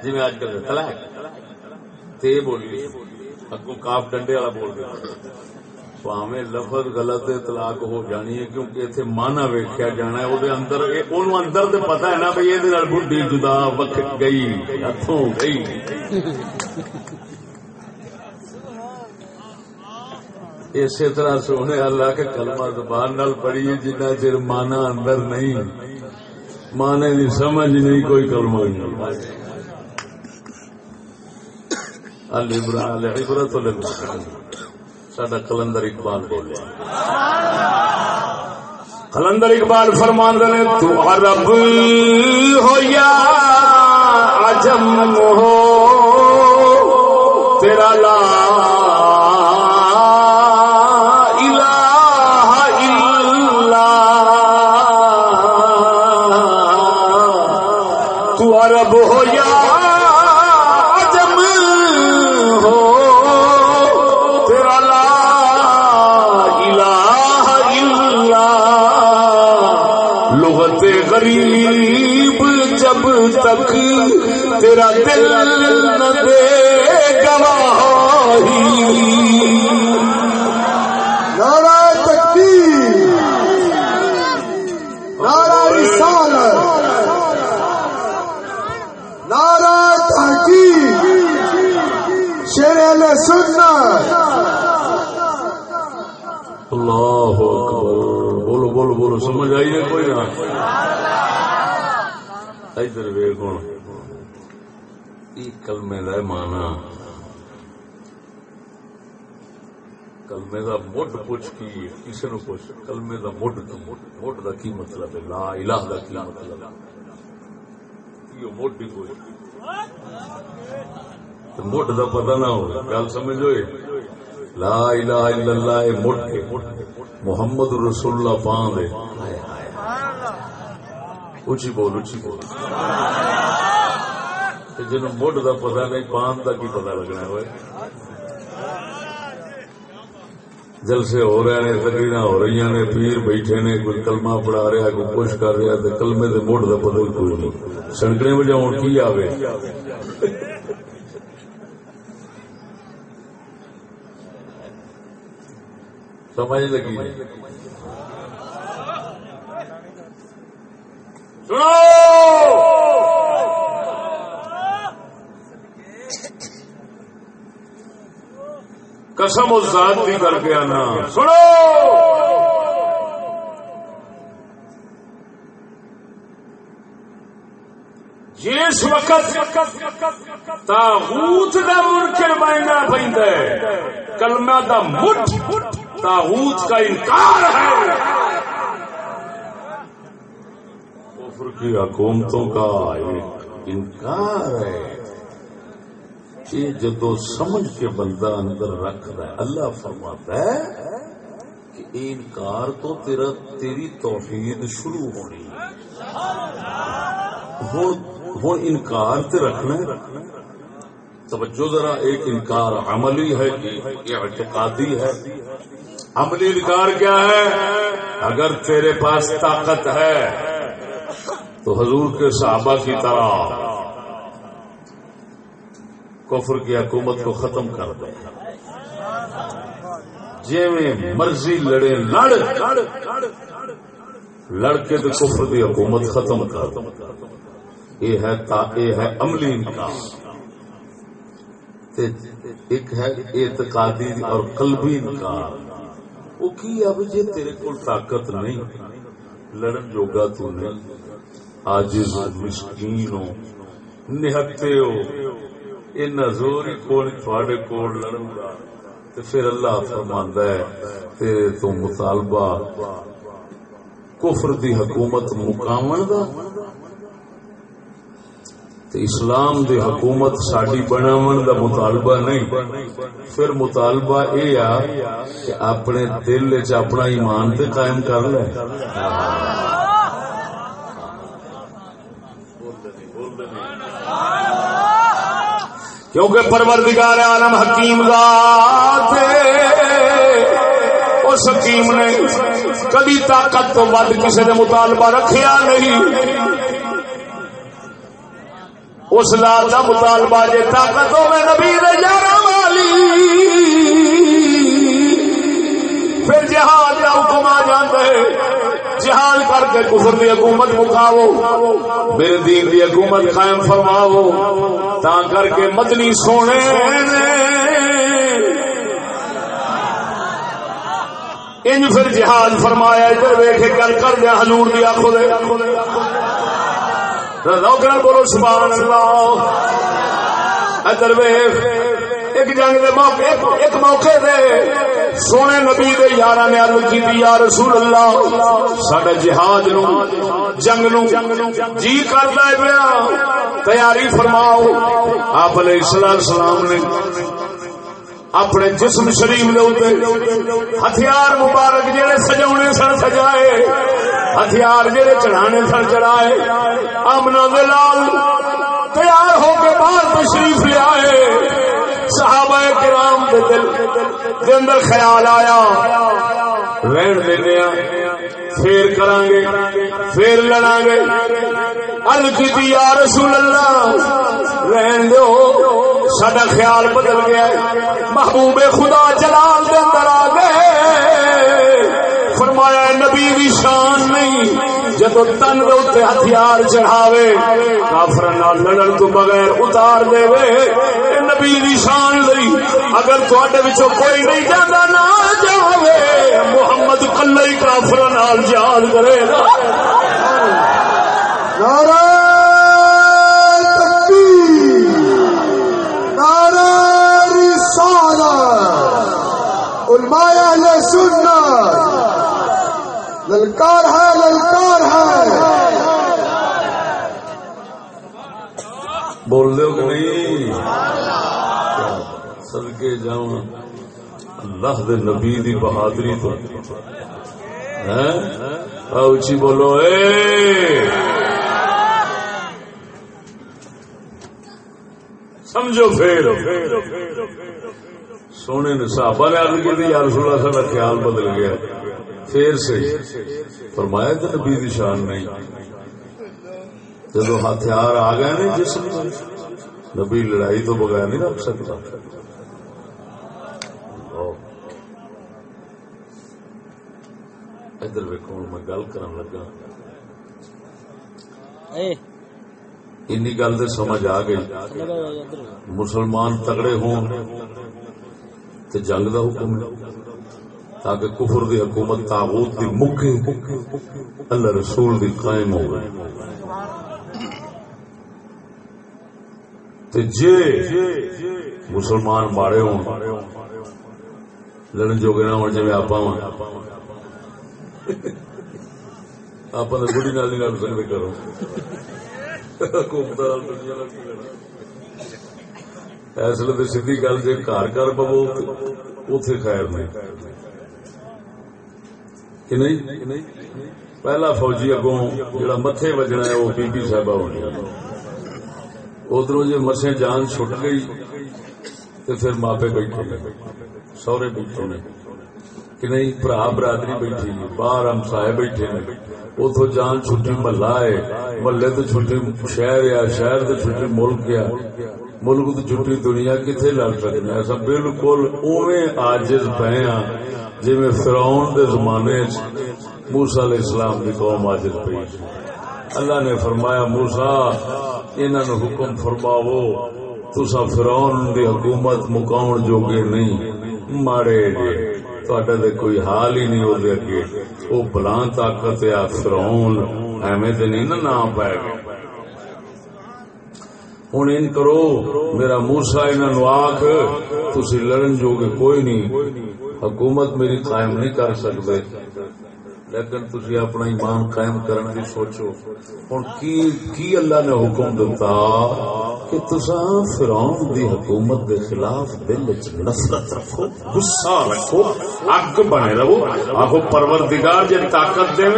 جی میں اج کل طلاق تے بولی اگوں کاف ڈنڈے والا بول گیا۔ پاویں لفظ غلط طلاق ہو جانی ہے، کیونکہ اتنے مانا ویکیا جانا ہے وہ اندر اونوں اندر تے پتا ہے نا بھائی یہ بڈی جدا وکھ گئی ہاتھوں گئی۔ اسی طرح سونے اللہ کے کلمہ زبان نال پڑھی جنہ چر مانا اندر نہیں۔ مانے دی سمجھ نہیں، کوئی کلمہ نہیں۔ العبرت للمتقین۔ سڈا کلندر اقبال بولے۔ کلندر اقبال فرمان نے، تو عرب ہو یا عجم ہو، تیرا لا مڈ پوچھ کی کسی نو پوچھ کلمے کا مڈ کی مڈ کا کی مطلب ہے؟ لا الہ کا کی مطلب ہے؟ یہ مڈ ہی کوئی۔ تو مڈ کا پتہ نہ ہو گل سمجھو لا الہ الا اللہ اے مڈ کے۔ محمد رسول اللہ پان دے اچھی بول اچھی بول۔ جن مڈ کا پتا نہیں پان کا کی پتا لگنا ہوئے۔ جلسے ہو رہے ہیں تقریر ہو رہی نے پیر بیٹھے نے کوئی کلمہ پڑھا رہا کوئی کچھ کر رہا تو کلمے کے مڈ کا پتا کوئی نہیں۔ سڑکنے بجاؤ کی آوے؟ سمجھ لگی سنو! قسم اس ذات بھی کر کے آنا۔ سنو! جس وقت تاغوت دا منکر بننا پہنتا ہے، کلمہ دا مٹھ تاغوت کا انکار ہے۔ کفر کی حکومتوں کا ایک انکار ہے۔ یہ جدو سمجھ کے بندہ اندر رکھ رہا ہے، اللہ فرماتا ہے کہ انکار تو تیرا، تیری توحید شروع ہونی ہوں انکار تے رکھنا ہے۔ توجہ ذرا، ایک انکار عملی ہے کہ اعتقادی ہے۔ عملی انکار کیا ہے؟ اگر تیرے پاس طاقت ہے تو حضور کے صحابہ کی طرح کفر کی حکومت کو ختم کر دے جی میں مرضی لڑے لڑ۔ لڑ کے تو کفر کی حکومت ختم کر دو یہ ہے تا، یہ ہے عملی انکار ایک ہے اعتقادی اور قلبی انکار۔ وہ کی اب جی؟ تیرے کو طاقت نہیں۔ لڑن جوگا تو نہیں۔ آجز مسکین ہو، نہتے ہو۔ ان زور ہی کون تھوڑے کول لڑن گا تو پھر اللہ فرماندا ہے تیرے تو مطالبہ کفر دی حکومت مقامن دا تے اسلام دی حکومت ساڈی بناون دا مطالبہ نہیں پھر مطالبہ اے آ کہ اپنے دل وچ اپنا ایمان تے قائم کر لے کیونکہ پروردگار عالم حکیم ذات اس حکیم نے کبھی طاقت تو ود کسی نے مطالبہ رکھیا نہیں۔ اس لال کا مطالبہ جی طاقت ہوے نبی یارہ والی، پھر جہاد کا حکم آ جاتا ہے جہاد کر کے کفر دی حکومت مکاو میرے دین دی حکومت قائم فرماو تا کر کے مدنی سونے۔ ان پھر جہاد فرمایا، ادھر ویخ گل کر دیا ہلور دیا کھلے روکنا بولو سبحان اللہ۔ ادھر ویخ ایک جنگ دے موقع ایک موقع دے۔ سونے نبی دے یارہ نے عرض کی یا رسول اللہ، ساڈا جہاد نو، جنگ نو جی کردا ہے پیا تیاری فرماؤ۔ آپ علیہ السلام نے اپنے جسم شریف دے ہتھیار مبارک جڑے سجاونے سن سجائے، ہتھیار جڑے چڑھانے سن چڑھائے۔ امنا دلال تیار ہو کے باہر تشریف لے آئے۔ صحابہ کرام دے دل دے اندر خیال آیا۔ رہن دینے پھر کریں گے پھر لڑا گے ارد کی یا رسول اللہ، رہن دو سڈا خیال بدل گیا۔ محبوب خدا جلال دے اندر آ گئے۔ فرمایا نبی دی شان نہیں۔ جدو تن دے ہتھیار چڑھاوے کافر لڑن تو بغیر اتار دے نبی دی شان لئی اگر تھوڑے وچوں کوئی نہیں جانا نہ جاوے، محمد کلے ہی کافر نال جہاد کرے گا۔ نعرہ تکبیر، نعرہ رسالت علماء اہل سنت، للکار ہے للکار ہے بول دو کہ نہیں؟ سدکے جاؤں، اللہ دے نبی دی بہادری تو۔ اچھی بولو، اے! سمجھو پھر۔ سونے نے صحابہ نے عرض کی تھی یا رسول اللہ صلی اللہ خیال بدل گیا۔ پھر سے فرمایا کہ نبی دی شان نہیں۔ جدو ہتھیار آ گئے نا جسم نبی لڑائی تو بغیر نہیں رکھ سکتا۔ ادھر ویکو میں گل کرن لگا۔ اے۔ اینی گل تو سمجھ آ گئی۔ مسلمان تگڑے ہوں تے جنگ دا حکم تاکہ کفر دی حکومت تاغوت دی مکے اللہ رسول دی قائم ہو تے جے مسلمان ماڑے ہوں لڑن جوگے نہ ہون جویں آپاں ہوں آپ نے بڑی نالی نال نہیں کرو۔ حکومت اس لیے سیدھی گل جی گھر گھر پو اتے خیر نہیں۔ کہ نہیں؟ پہلا فوجی اگوں جڑا متے وجنا ہے وہ بی بی صاحبہ ہونی ادھر جی مسے جان چھٹ گئی تو پھر ماپے بیٹھے نے، سورے بیٹھے نے۔ کہ نہیں، برا برادری بیٹھی باہر ہم سائے بیٹھے نے۔ اتو جان چھٹی محلہ ہے، محلے تو چھٹی شہر ہے، شہر تو چھٹی ملک ہے۔ ملک تو چھٹی دنیا کتنے لڑ سکتے ایسا بالکل اویں آجز پے ہاں جی میں فرعون دے زمانے موسا علیہ السلام کی قوم آجز پی اللہ نے فرمایا موسا انہوں نے حکم فرماو تسا فرعون دی حکومت مکاؤن جوگے نہیں مارے جے، تہاڈا تے کوئی حال ہی نہیں ہوتے اگے۔ وہ بلاں طاقت یا فرعون، ایویں تے نہیں نا نام پائے گا ہوں ان کرو، میرا موسا انہوں آخ تھی لڑن جو کہ کوئی نہیں۔ حکومت میری قائم نہیں کر سکتے لیکن تھی اپنا ایمان قائم کرنے کی سوچو۔ ہوں کی کی اللہ نے حکم دیتا کہ تسا فرعون دی حکومت دے خلاف دل وچ نفرت رکھو، غصہ رکھو اگ بنے رہو۔ آہو پروردگار جے طاقت دے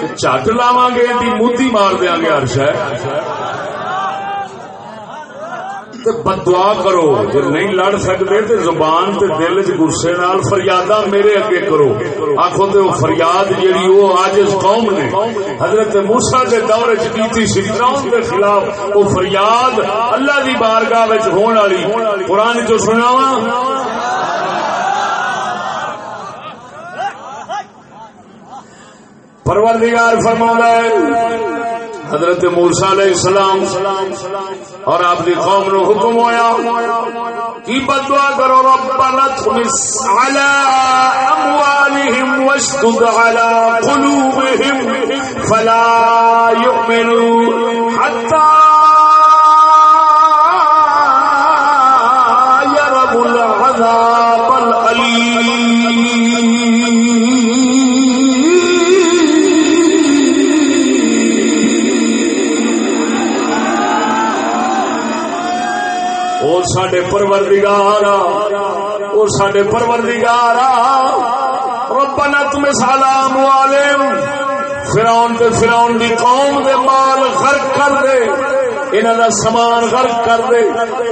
تے چٹ لاواں گے دی مودی مار دیاں گے ہر شے تے بدعا کرو۔ جے نہیں لڑ سکتے تے زبان تے دل چ غصے نال فریاداں میرے اگے کرو۔ آکھو تے فریاد جیڑی وہ عاجز قوم نے حضرت موسی دے دور چ کیتی سی، فرعون دے خلاف وہ فریاد اللہ دی بارگاہ وچ ہون والی۔ قران جو سناواں۔ پروردگار فرماتا ہے حضرت موسیٰ علیہ السلام اور آپ کی قوم نو حکم ہوا کی بدعا کرو ربنا تمس على اموالهم واشدد على قلوبهم فلا يؤمنوا حتى ساڈے پروردگار او ساڈے پروردگار ربنا تم سلام علیہم فرعون تے فرعون دی قوم دے مال غرق کر دے انہاں دا سامان غرق کر دے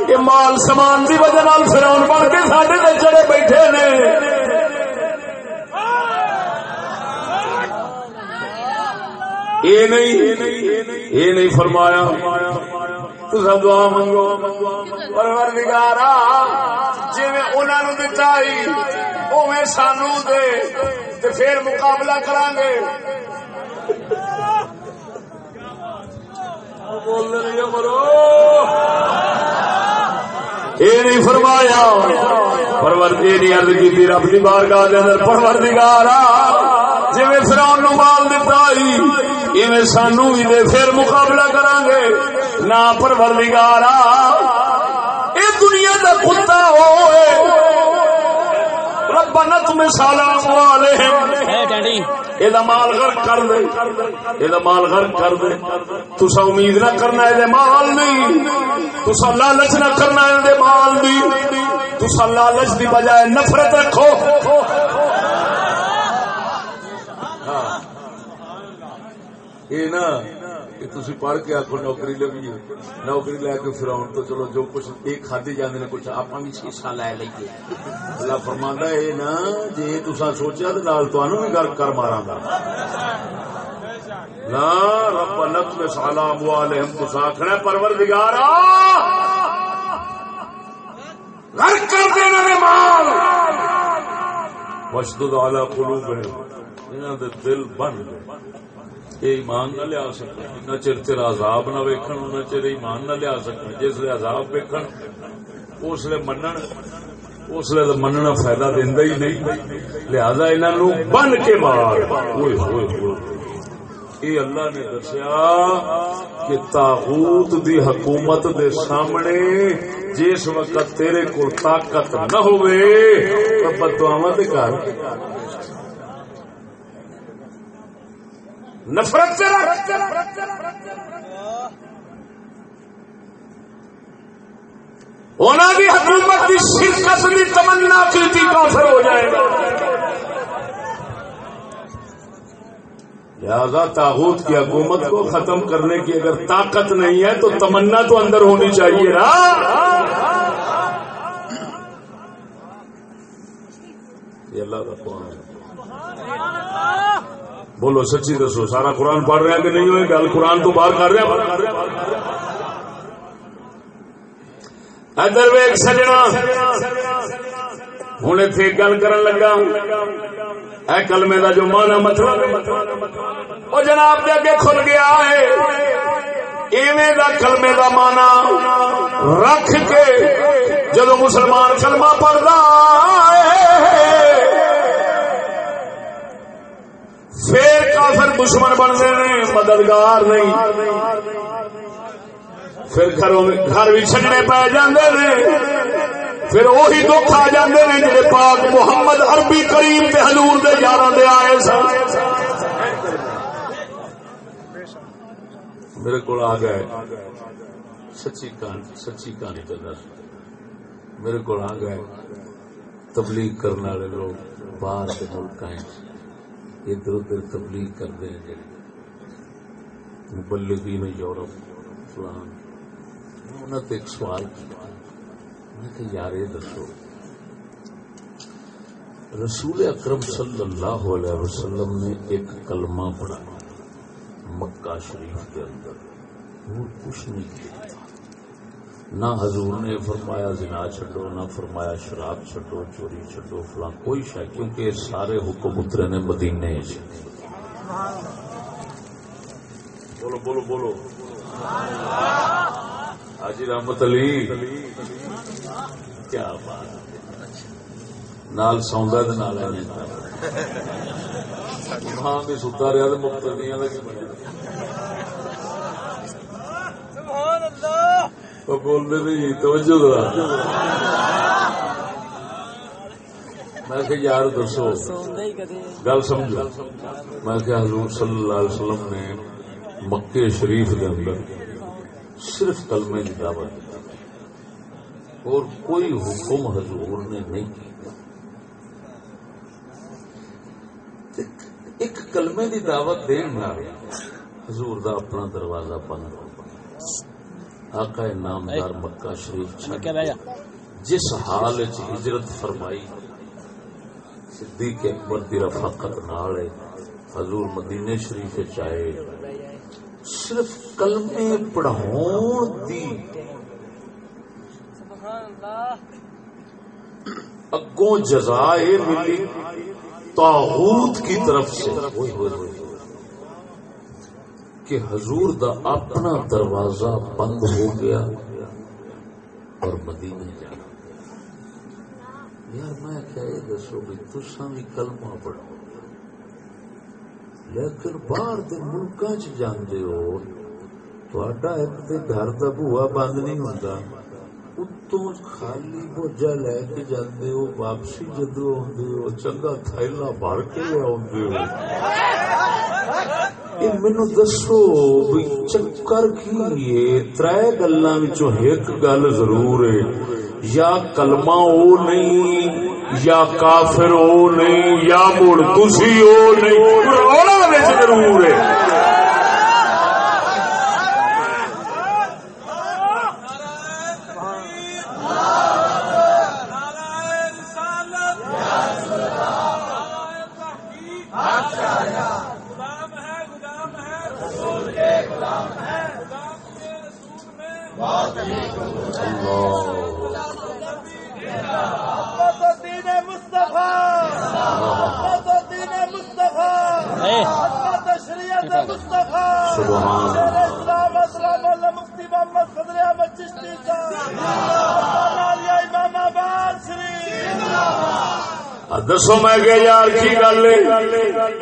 یہ مال سامان دی وجہ نال فرعون بن کے ساڈے تے چڑے بیٹھے نے یہ نہیں یہ نہیں فرمایا تسا دعا منگو۔ پروردگارا جی انہوں نے دتا ہی اوے سانو دے، تے پھر مقابلہ کران گے۔ بول رہی مرو یہ نہیں فرمایا۔ پرورتی نہیں عرض کی رب کی بارگاہ دے اندر پروردگارا جی فرعون نو مال دتا ہی ایویں سانو بھی دے پھر مقابلہ کران گے نہ پروردگارا اے دنیا دا کتا ہوئے۔ ہے ڈیڈی؟ یہ مال غرق کر دے. یہ مال غرق کر دے. تسا امید نہ کرنا یہ مال نہیں تسا لالچ نہ کرنا یہ مال نہیں تسا لالچ دی بجائے نفرت رکھو. یہ نا کہ تسی پڑھ کے آخو نوکری لگی ہے۔ نوکری لے کے فراؤن تو چلو جو کچھ ایک کھادی جانے نے کچھ آپ بھی شیشہ لے لئیے۔ اللہ فرماندا ہے نا جی تسا سوچیا تو نال تانوں بھی گل کر ماراں گا۔ نا رب نت میں سلام علیہم تو آخنا پروردگارا! غرق کر دینا نے مال! وشدد علی قلوبہم انہاں دے دل بن گئے۔ یہ ایمان نہ لیا سکتے جنہ چر تیرا عذاب نہ ویکھن انہ چر ایمان نہ لیا سکتے جس لیے عذاب ویکھن، اس لیے منن، اس لیے تو مننا فائدہ دیندا ہی نہیں۔ لہذا انہاں نو بن کے مار۔ اوئے ہوئے ہوئے۔ یہ اللہ نے دسیا کہ تاغوت دی حکومت دے سامنے جس وقت تیرے کو طاقت نہ ہوئے تو بدعاواں تے کر نفرت سے انہوں کی حکومت کی شرکت کی تمنا کی تھی، کافر ہو جائے گا۔ لہذا تاغوت کی حکومت کو ختم کرنے کی اگر طاقت نہیں ہے، تو تمنا تو اندر ہونی چاہیے نا۔ یہ اللہ کا قرآن ہے۔ بولو، سچی دسو، سارا قرآن پڑھ رہے ہیں کہ نہیں ہوئے؟ گل قرآن تو باہر کر رہے ہیں ادھر ویگ سجنا۔ ہوں اتنے گل کر لگا اے کلمے دا جو مانا مطلب وہ جناب دے اگے کھل گیا ہے۔ ایویں دا کلمے دا مانا رکھ کے جدو مسلمان کلمہ پڑھتا پھر کافر دشمن بن بنتے ہیں، مددگار نہیں۔ پھر گھروں میں گھر بھی چھڑنے پہ جاندے نے پھر وہی دکھ آ جاندے نے جڑے پاک محمد عربی کریم تے حضور دے یاراں دے آئے سن۔ میرے کو آ گئے۔ سچی کہانی سچی کہانی کرنا میرے کو آ گئے۔ تبلیغ کرنے والے لوگ باہر کے ملک آئے۔ ادھر ادھر تبلیغ کرتے ہیں جی مبلغین یورپ، فلان۔ انہوں نے ایک سوال کیا۔ میں کہ یار، یہ دسو۔ رسول اکرم صلی اللہ علیہ وسلم نے ایک کلمہ پڑھا، مکہ شریف کے اندر۔ اور کچھ نہیں کیا نہ حضور نے فرمایا زنا چھڈو، نہ فرمایا شراب چھڈو، چوری چھڈو، فلاں کوئی شا کیونکہ سارے حکم اترے نے مدینے بولو بولو بولو۔ حاجی رحمت علی۔ کیا بات۔ نال سوندا تے نال ایویں ہاں بھی ستا رہا تو مقتدیاں دا کی بنیا۔ سبحان اللہ۔ وہ بول نہیں، توجہ میں کہ یار دسو، گل سمجھو۔ میں کہ حضور صلی اللہ علیہ وسلم نے مکے شریف کے اندر صرف کلمے کی دعوت اور کوئی حکم حضور نے نہیں کیا ایک کلمے دی دعوت دین حضور دا اپنا دروازہ بند ہو آقا نامدار مکہ شریف جس حال ہجرت فرمائی صدیق اکبر دی رفاقت نال ہے حضور مدینے شریف آئے۔ صرف کلمے پڑھاون دی اگوں جزا یہ ملی تاغوت کی طرف سے۔ ہوئے ہوئے ہوئے۔ کہ حضور دا اپنا دروازہ بند ہو گیا اور مدینے جانا یار میں کیا یہ دسو بھی تسا بھی کلمہ پڑھو۔ لیکن باہر دے ملکاں چ جاندے ہو تہاڈا ایک تے گھر دا بوا بند نہیں ہوندا۔ اتوں خالی بوجھا لے کے جاندے ہو واپسی جدو آدھے ہو چنگا تھیلا بھر کے لے آدھے ہو یہ مینو دسو بھی چکر کی ہے تر گلوں ایک گل ضرور ہے یا کلمہ او نہیں یا کافر او نہیں یا مڑ تسی او نہیں ضرور ہے غلام ہے غلام ہے رسول کے غلام ہے غلام کے رسول میں دین مصطفیٰ دین مصطفیٰ شریعت مصطفیٰ سبحان اللہ اسلام اسلام اللہ مفتی محمد صدر احمد چشتی صاحب امام آباد شریف دسو میں کہ یار کی گل ہے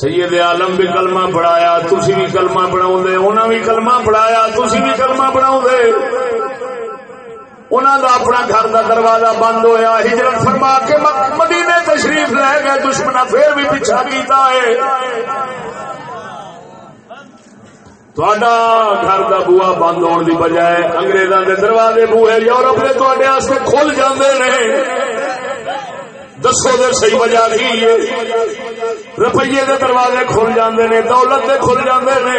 سید عالم بھی کلمہ پڑھایا، تسی بھی کلمہ پڑھاؤ دے انہاں بھی کلمہ پڑھایا، تسی بھی کلمہ پڑھاؤ دے انہاں دا اپنا گھر دا دروازہ بند ہویا، ہجرت فرما کے مدینے تشریف لے گئے دشمنا پھر بھی پیچھا کیتا ہے۔ گھر دا بوا بند ہونے دی بجائے انگریزاں دے دروازے بوئے یورپ دے تواڈے واسطے کھل جاندے نے دسو دے صحیح وجہ کی روپیے دے دروازے کھل جاندے نے، دولت دے کھل جاندے نے۔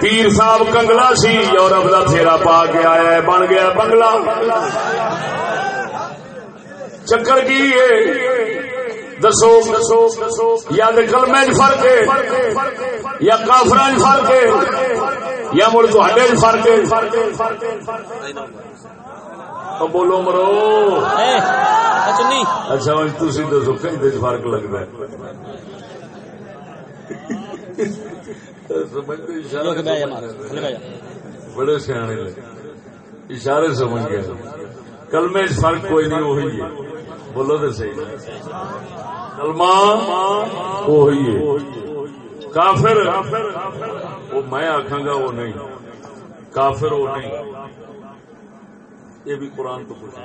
پیر صاحب کنگلا سی، یورپ دا پھیرا پا کے آیا ہے، بن گیا بنگلہ۔ چکر کی ہے؟ دسو دسو یا کلمے فرق ہے، یا کافراں چ فرق ہے، یا مڑ تواڈے چ فرق ہے۔ بولو مرو۔ اچھا تھی دسو دن فرق لگتا ہے؟ بڑے سیانے اشارے سمجھ گئے۔ کلمے فرق کوئی نہیں وہی ہے۔ بولو تو صحیح۔ کلمہ وہی ہے۔ کافر وہ میں آخا گا وہ نہیں۔ کافر وہ نہیں۔ یہ بھی قرآن تو پوچھا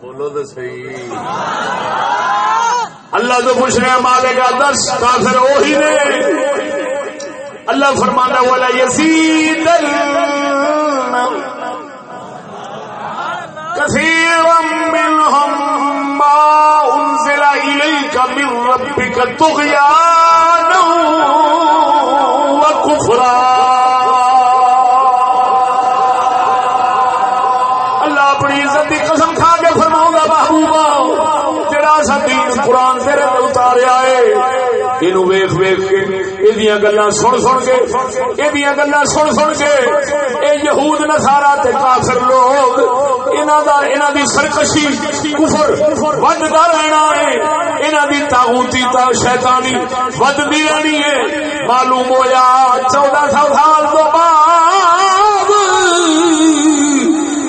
بولو تو صحیح۔ اللہ تو پوچھ رہے مالے کا دس کافر وہی نے۔ اللہ فرمانا والا یزید كثيرا منهم ما أنزل إليك من ربك طغيانا وكفرا۔ فرماؤں جڑا سا دین قرآن تیرے تے اتاریا ہے، اینو ویکھ ویکھ کے ایدیاں گلاں سن سن کے ایدیاں گلاں سن سن کے، اے یہود نصارا تے کافر لوگ، انہاں دا انہاں دی سرکشی کفر وددا رہنا ہے۔ انہاں دی طاغوتی تا شیطانی وددی رہنی ہے۔ معلوم ہویا 1400 سال تو بعد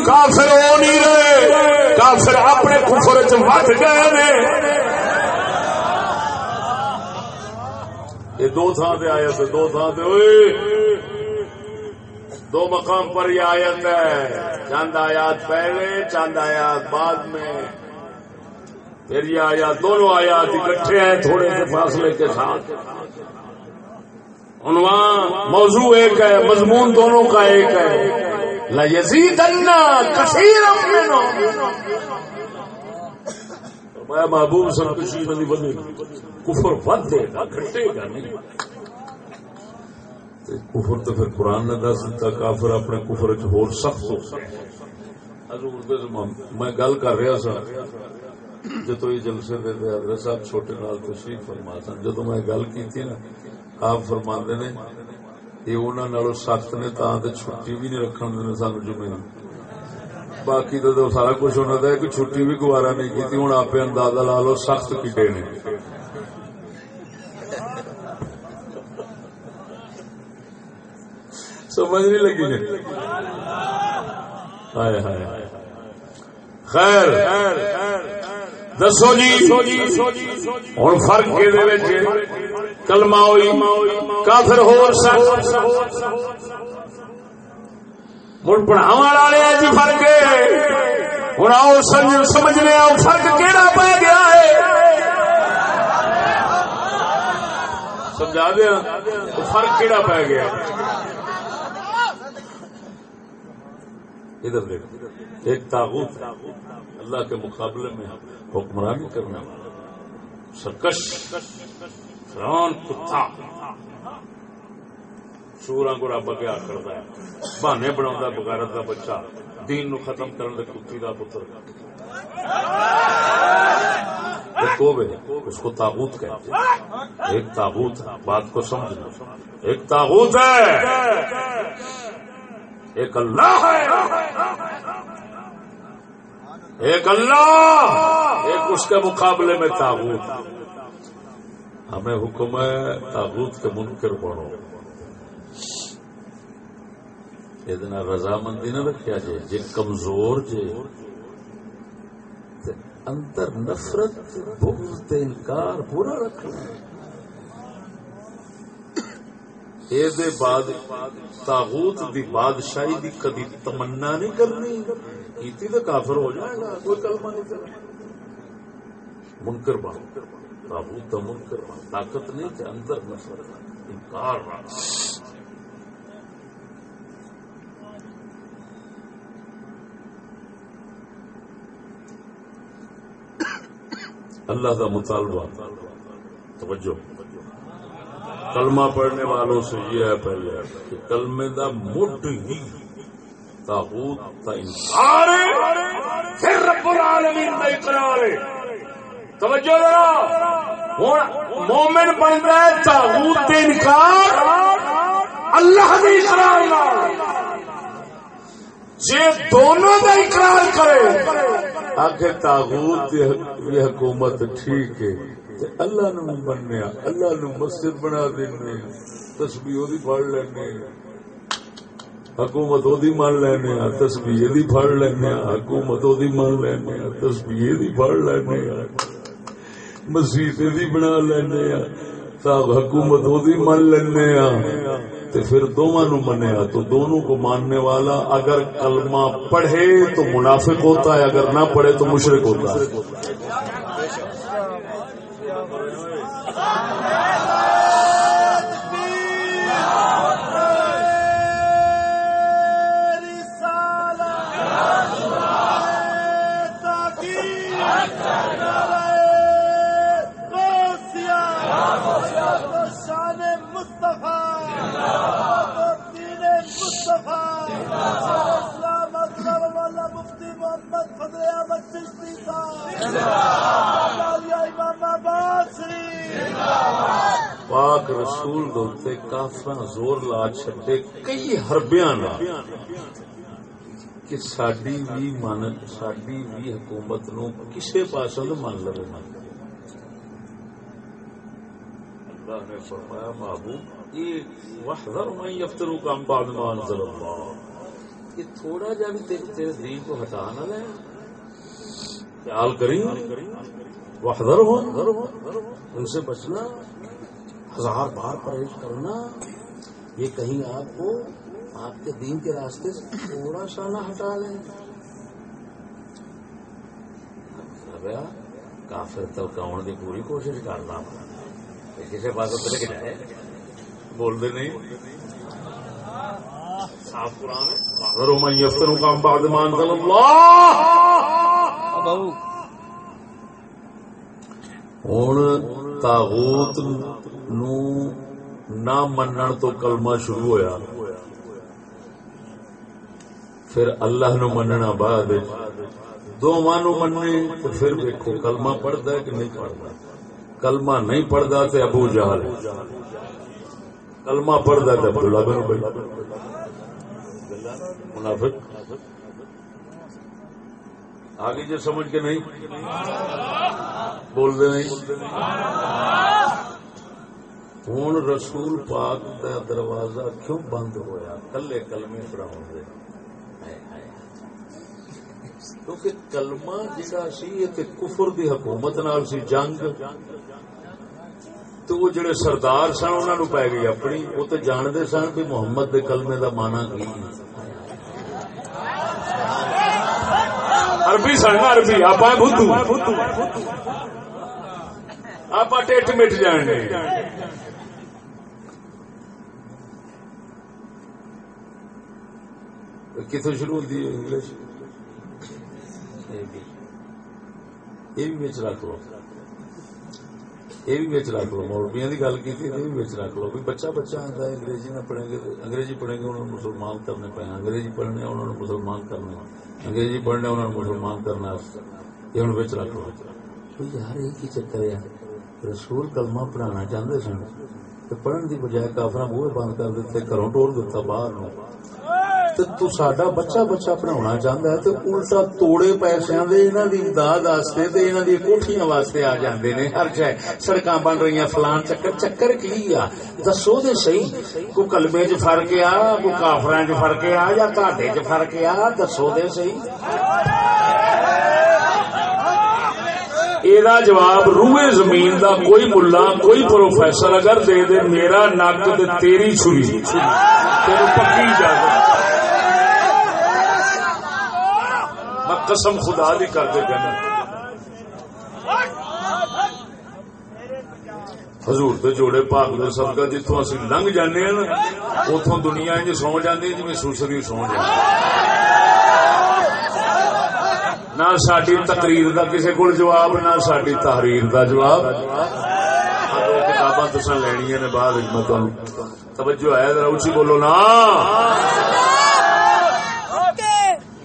کافر ہو نہیں رہے۔ کافر اپنے کفر چ گئے نے۔ یہ دو تھان سے آیا تھے دو تھان سے ہوئے دو مقام پر یہ آیت ہے۔ چاند آیات پہلے چاند آیات بعد میں۔ پھر یہ آیات، دونوں آیات اکٹھے ہیں تھوڑے سے فاصلے کے ساتھ۔ عنوان، موضوع ایک ہے، مضمون دونوں کا ایک ہے۔ لَيَزِيدَنَّ كَثِيرًا مِّنْهُمْ. میں محبوب سر کسی نہیں بنے کفر ود دے گا گھٹے گا، نہیں۔ کفر تو پھر قرآن نے دس دیتا کافر اپنے کفر چ ہور سخت ہو۔ میں گل کر رہا سا، جدو یہ جلسے دے دے حضرت صاحب چھوٹے نال تشریف فرما سن، جدو میں گل کی نا، آپ فرما نے یہ انہوں نالوں سخت نے تا تے چھٹی بھی نہیں رکھن دے سانو جمعے باقی تو تو سارا کچھ ہونا تھا کہ چھٹی بھی گوارا نہیں کی ہوں آپ اندازہ لا لو سخت کیٹے نے سمجھ نہیں لگی نے ہائے ہائے خیر دسو جی ہوں فرق کہ کلمہ ہوئی، کافر ہور سخت ہوں پڑھاو والے جی فرق ہوں آؤ سمجھنے آؤ فرق کہڑا پی گیا ہے؟ سمجھا دیا؟ تو فرق کہڑا پی گیا؟ ادھر دیکھ ایک تاغوت اللہ کے مقابلے میں حکمرانی کرنے والا۔ سرکش۔ فرعون کتا۔ سورا کو رب اگے آ ہے۔ بہانے بنا بغیرت کا بچہ۔ دین نو ختم کرنے کے کتی کا پتر۔ ایک اس کو تابوت کہتے ہیں۔ ایک تابوت ہے، بات کو سمجھنا۔ ایک تابوت ہے۔ ایک اللہ ہے۔ ایک اللہ۔ ایک اس کے مقابلے میں تابوت ہمیں حکم ہے تابوت کے منکر بڑھو یہ رضامندی نہ رکھا جائے جی کمزور جے۔ تے اندر نفرت بغض انکار پورا رکھنا۔ اے دے بعد تاغوت دی بادشاہی دی کدی تمنا نہیں کرنی۔ کیتی تو کافر ہو جائے گا، کوئی کلمہ نہیں کرنا۔ منکر بن تاغوت دا منکر بن طاقت نہیں تے اندر نفرت انکار رکھ اللہ کا مطالبہ توجہ۔ کلمہ پڑھنے والوں سے یہ ہے پہلے کہ کلمے دا مڈ ہی تاغوت کا انکار ہے، پھر رب العالمین کا اقرار ہے۔ توجہ ہوں مومن بنتا ہے تاغوت کا انکار اللہ کے اقرار نال۔ جی دونوں کا اقرار کرے، آخر تاغوت یہ حکومت ٹھیک ہے اللہ نو بننے اللہ نو مسجد بنا دینے، تسبیح دی پڑھ لینے۔ حکومت دی مان لینے، تسبیح دی پڑھ لینے، حکومت دی مان لینے، تسبیح دی پڑھ لینے۔ مسیح بھی بنا لینا حکومت من لینا تو پھر دونوں نو منیا، تو دونوں کو ماننے والا اگر کلمہ پڑھے تو منافق ہوتا ہے، اگر نہ پڑھے تو مشرق ہوتا ہے۔ محمد فضل احمد چشتی صاحب۔ امام آباد پاک رسول دوتے کافر زور لا چھٹے کئی حربیاں کہ ساڈی بھی من ساڈی بھی حکومت نو کسے پاسوں تو من لو من اللہ نے فرمایا، محبوب، یہ وحذر من یفترو کام بعد ما انزل اللہ۔ یہ تھوڑا جا بھی تیرے دین کو ہٹا نہ لے۔ خیال کریں۔ وحذر ہو ان سے بچنا۔ ہزار بار پرہیز کرنا۔ یہ کہیں آپ کو آپ کے دین کے راستے سے تھوڑا سا نہ ہٹا لیں۔ ربیا کافر تلکاؤن کی پوری کوشش کرنا کسی پاس اتر کے جائے۔ بول دے نہیں۔ صاف قرآن ہے کا بعد اللہ! ہوں تاغوت نو نہ منن تو کلمہ شروع ہویا۔ پھر اللہ نو مننا بعد دونوں نو مننے تو پھر دیکھو کلمہ پڑھتا ہے کہ نہیں پڑھتا کلمہ نہیں پڑھتا تو ابو جہل کلمہ پڑھتا تو عبداللہ بن ابی۔ منافق۔ آگے جو سمجھ کے نہیں۔ بول دے نہیں۔ ہوں رسول پاک کا دروازہ کیوں بند ہویا؟ کلے کلمے پڑھاؤ دے۔ کیونکہ کلمہ جڑا سی یہ کفر دی حکومت نال سی جنگ، تو وہ جڑے سردار سن انہوں نے پی گئی اپنی، وہ تو جانتے سن بھی محمد دے کلمے دا مانا کی عربی سن ہاں عربی آپ بدھو آپ ٹھٹ مٹ جانے۔ کتوں شروع ہوتی ہے انگلش؟ یہ بھی۔ بچ رکھ لو یہ بھی بچ رکھ لو مولویاں کی گل کی یہ بھی بچ رکھ لو بھی بچہ بچہ آتا ہے انگریزی نہ پڑھیں گے انگریزی پڑھیں گے انہوں نے مسلمان کرنے پہ انگریزی پڑھنے انہوں نے مسلمان کرنے انگریزی پڑھنے انہوں نے مسلمان کرنا یہ ہوں بچ رکھ لو یار یہ کی چکر ہے رسول کلمہ پڑھانا چاہتے سن تو پڑھن کی بجائے کافر بوہے بند کر دیتے گھروں ٹور دیتا باہر تو سڈا بچہ بچہ پڑھاؤنا چاہتا ہے تو الٹا توڑے پیسے دے انہوں دی امداد واسطے تے انہوں دی کوٹھیاں واسطے آ جاندے نے ہر جگہ سڑکاں بن رہی فلان چکر چکر کی آ دسو دے صحیح کو کلمے چ فرق آ کو کافراں چ فرق آ یا تہاڈے چ فرق آ دسو دے صحیح یہ جواب روئے زمین دا کوئی ملا کوئی پروفیسر اگر دے دے میرا نک تے تیری چھری تیرے پکی اجازت میں قسم خدا دی کر دے کہنا حضور دے جوڑے پاک دے صدقہ جتوں اسی لنگ جانے ہیں نا اتوں دنیا انج سو جاندی جی سوسری سو جاندی نہ ساری تقریر دا کسی کو جواب، نہ ساری تحریر دا جواب۔ کتاباں تسا لینیا نے بعد میں توجہ ہے، ذرا اچھی بولو نا۔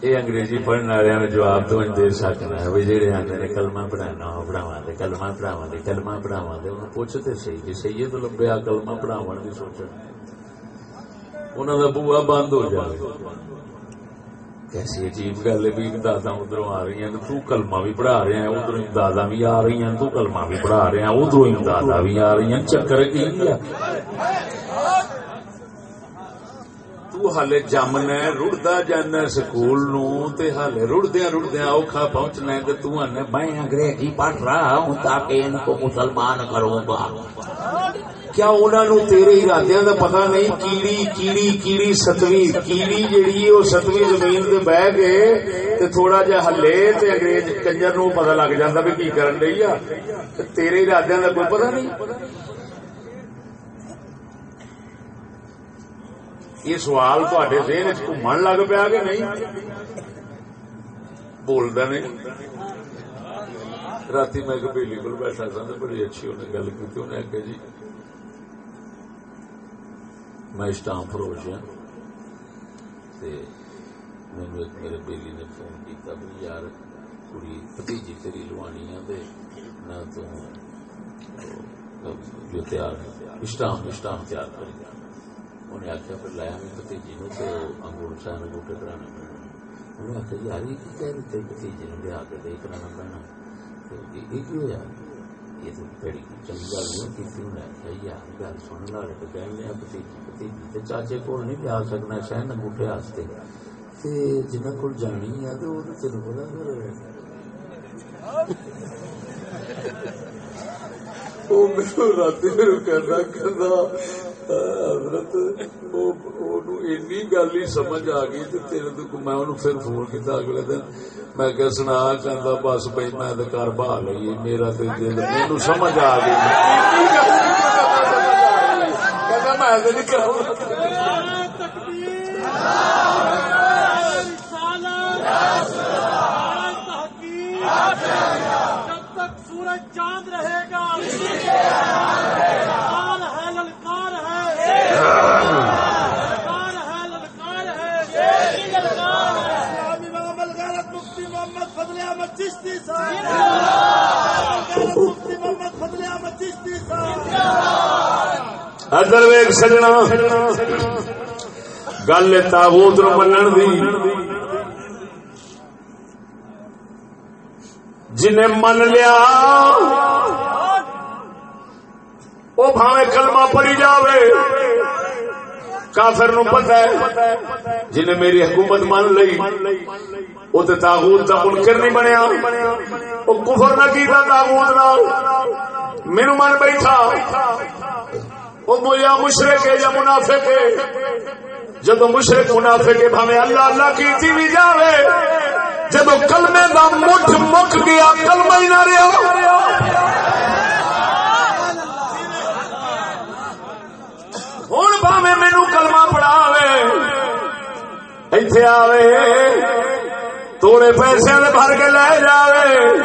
یہ انگریزی پڑھنے والے نے جواب تو دے سکنا ہے بھی جہے آتے نے کلمہ پڑھانا پڑھاوا دے کلمہ پڑھاوا دے کلمہ پڑھاوا دے انہوں پوچھتے سی جی سی تو لبیا کلمہ پڑھاو کی سوچ انہوں کا بوا بند ہو جائے کیسی عجیب گل ہے بھی امداد ادھر آ رہی ہیں تو کلمہ بھی پڑھا رہے ہیں ادھر امداد بھی آ رہی ہیں تو کلمہ بھی پڑھا رہے ہیں ادھر امداد بھی آ رہی ہیں چکر کی تو ہالے جمنا رڑدا جانا سکول نو تے ہالے رڑدیا رڑدیا اوکھا پہنچنا ہے تے تو آنے میں انگریزی پڑھ رہا ہوں تاکہ ان کو مسلمان کروں گا کیا انہوں تیرے ارادے کا پتا نہیں کیڑی کیڑی کیڑی ستویں کیڑی جیڑی وہ ستویں زمین سے بہ گئے تے تھوڑا جا ہلے تے انگریز کنجر نو پتا لگ جاتا بھی کی کرن رہی آ تیرے ارادے کا کوئی پتا نہیں یہ سوال تے ذہن گھومن لگ پیا کہ نہیں بولتا نہیں رات میں ایک کو بیٹھا سا بڑی اچھی انہیں گل کی انہیں آخیا جی میں اسٹام فروش ہوں تے مینو ایک میرے بیلی نے فون کیتا بھی یار کڑی بھتیجی تیری لوانی آ دے نہ تو جو تیار اسٹام اسٹام تیار کر انہیں آخیا پھر لایا میں بھتیجی نو تو انگور شاہ نے بوٹے کرانے پینے انہیں آخیا یار یہ کی کہہ دیتے بھتیجی نے لیا کے دے کرانا پینا تو یہ کی ہوا یہ تو بڑی چنگی گل نہیں کی انہیں آخیا یار گل تو لیا بھتیجی بھتیجی چاچے کول نہیں لیا سکنا شاید انگوٹھے واسطے تے جنہ کول جانی ہے تو وہ تو پتا پھر وہ میرے رات میرے حضرت اینی گل ہی سمجھ آ گئی تیرے تو میں انہوں پھر فون کیا اگلے دن میں کہ سنا کہنا بس بھائی میں تو گھر بہا لئی میرا تو دل مینو سمجھ آ گئی کہنا میں تو نہیں کراؤں جب تک سورج چاند رہے گا للکار ہے للکار ہے للکار ہے للکار ہے اسلامی امام الغیرت مفتی محمد فضل احمد چشتی صاحب! ادر ویگ سجنا۔ گل تاغوت نو منن دی۔ جنہیں من لیا وہ بھاوے کلمہ پڑی جاوے۔ کافر نو پتہ ہے، جنہیں میری حکومت مان لئی وہ تو تاغوت کا منکر نہیں بنیا۔ وہ کفر نہ کیتا تاغوت نال۔ مینو من بیٹھا۔ وہ یا مشرق ہے یا منافق ہے؟ جب مشرق منافق ہے، بھاوے اللہ اللہ کی بھی جاوے۔ جب کلمے کا مٹھ مک گیا، کلمہ ہی نہ رہا ہوں بھاوے مینو کلمہ پڑھاوے۔ ایتھے آوے توڑے پیسے بھر کے لے جاوے۔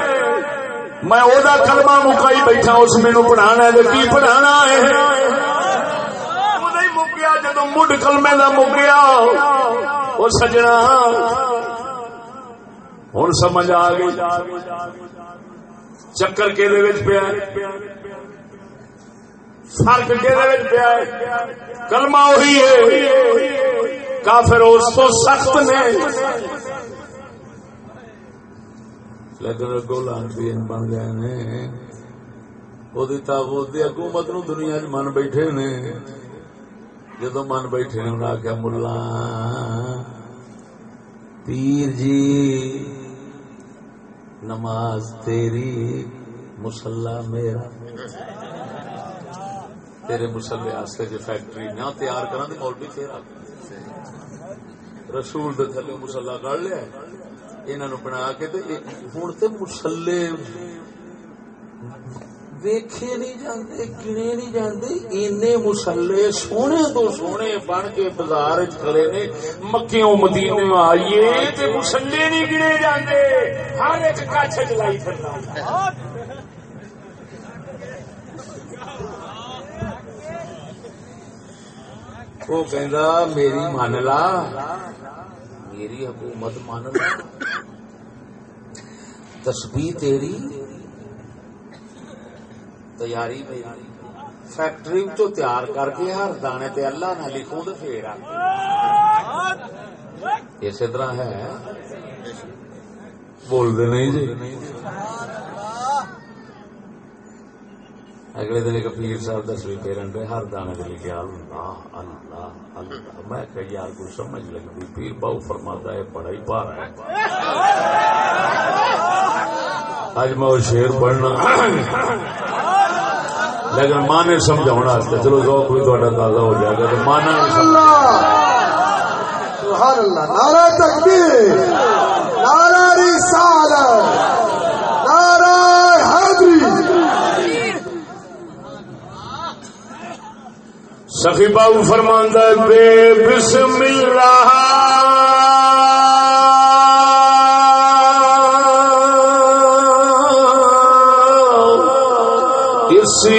میں او دا کلمہ مکائی بیٹھا، اس مینو پڑھانا ہے کی پڑھانا ہے؟ مکیا جدو مڈ کلمے کا مکیا وہ سجنا۔ ہوں سمجھ آ گئی۔ چکر کہ پیا فرق کہ پیا کلمہ وہی ہے۔ کافر اس تو سخت نے۔ لیکن اگو لانتی بن گئے نے۔ وہ تابوت حکومت نو دنیا چ من بیٹھے نے۔ جدو من بیٹھے نے انہیں آخیا ملا، پیر جی نماز تیری مسلح میرا۔ تیرے مسلے واسطے جو فیکٹری نہ تیار کرا تو مولوی تیرا۔ رسول دے تھلے مسلح کر لیا انہوں بنا کے ہوں تو مسلے ویکھے نہیں جاندے، گنے نہیں جاندے، اینے مسلے سونے تو سونے بن کے بازار کھڑے نے۔ مکیوں مدینے آئیے تے مسلے نہیں گنے جاندے۔ ہر ایک کچھ چلائی پھرنا۔ وہ کہندا میری مان لا میری حکومت مان لا تسبیح تیری تیاری میری فیکٹری چو تیار کر کے ہر دانے تے اللہ نہ لکھوں تو پھر اسی طرح ہے بول دے نہیں جی اگلے دن ایک پیر صاحب دسویں پیرن پہ ہر دانے تے لکھے اللہ اللہ اللہ۔ میں کہ یار کوئی سمجھ لگی پیر باؤ فرماتا ہے بڑا ہی پار ہے۔ اج میں وہ شیر پڑھنا۔ لیکن ماں نے سمجھا چلو ذوق بھی تھوڑا تازہ ہو جائے گا، تو مانا سبحان اللہ۔ نعرہ تکبیر، نعرہ رسالت نعرہ حیدری سخی بابو فرماندہ بے بسم اللہ۔ اسی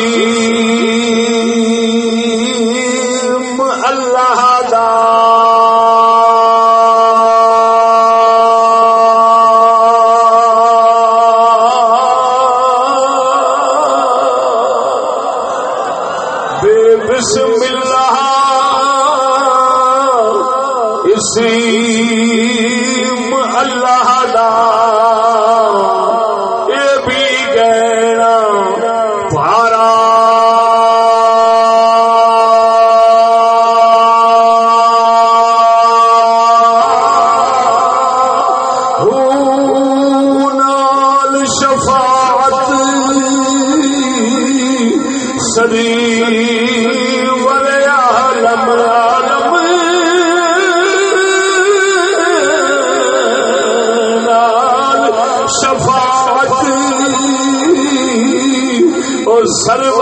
سری ولے عالم شفاعت اور سرور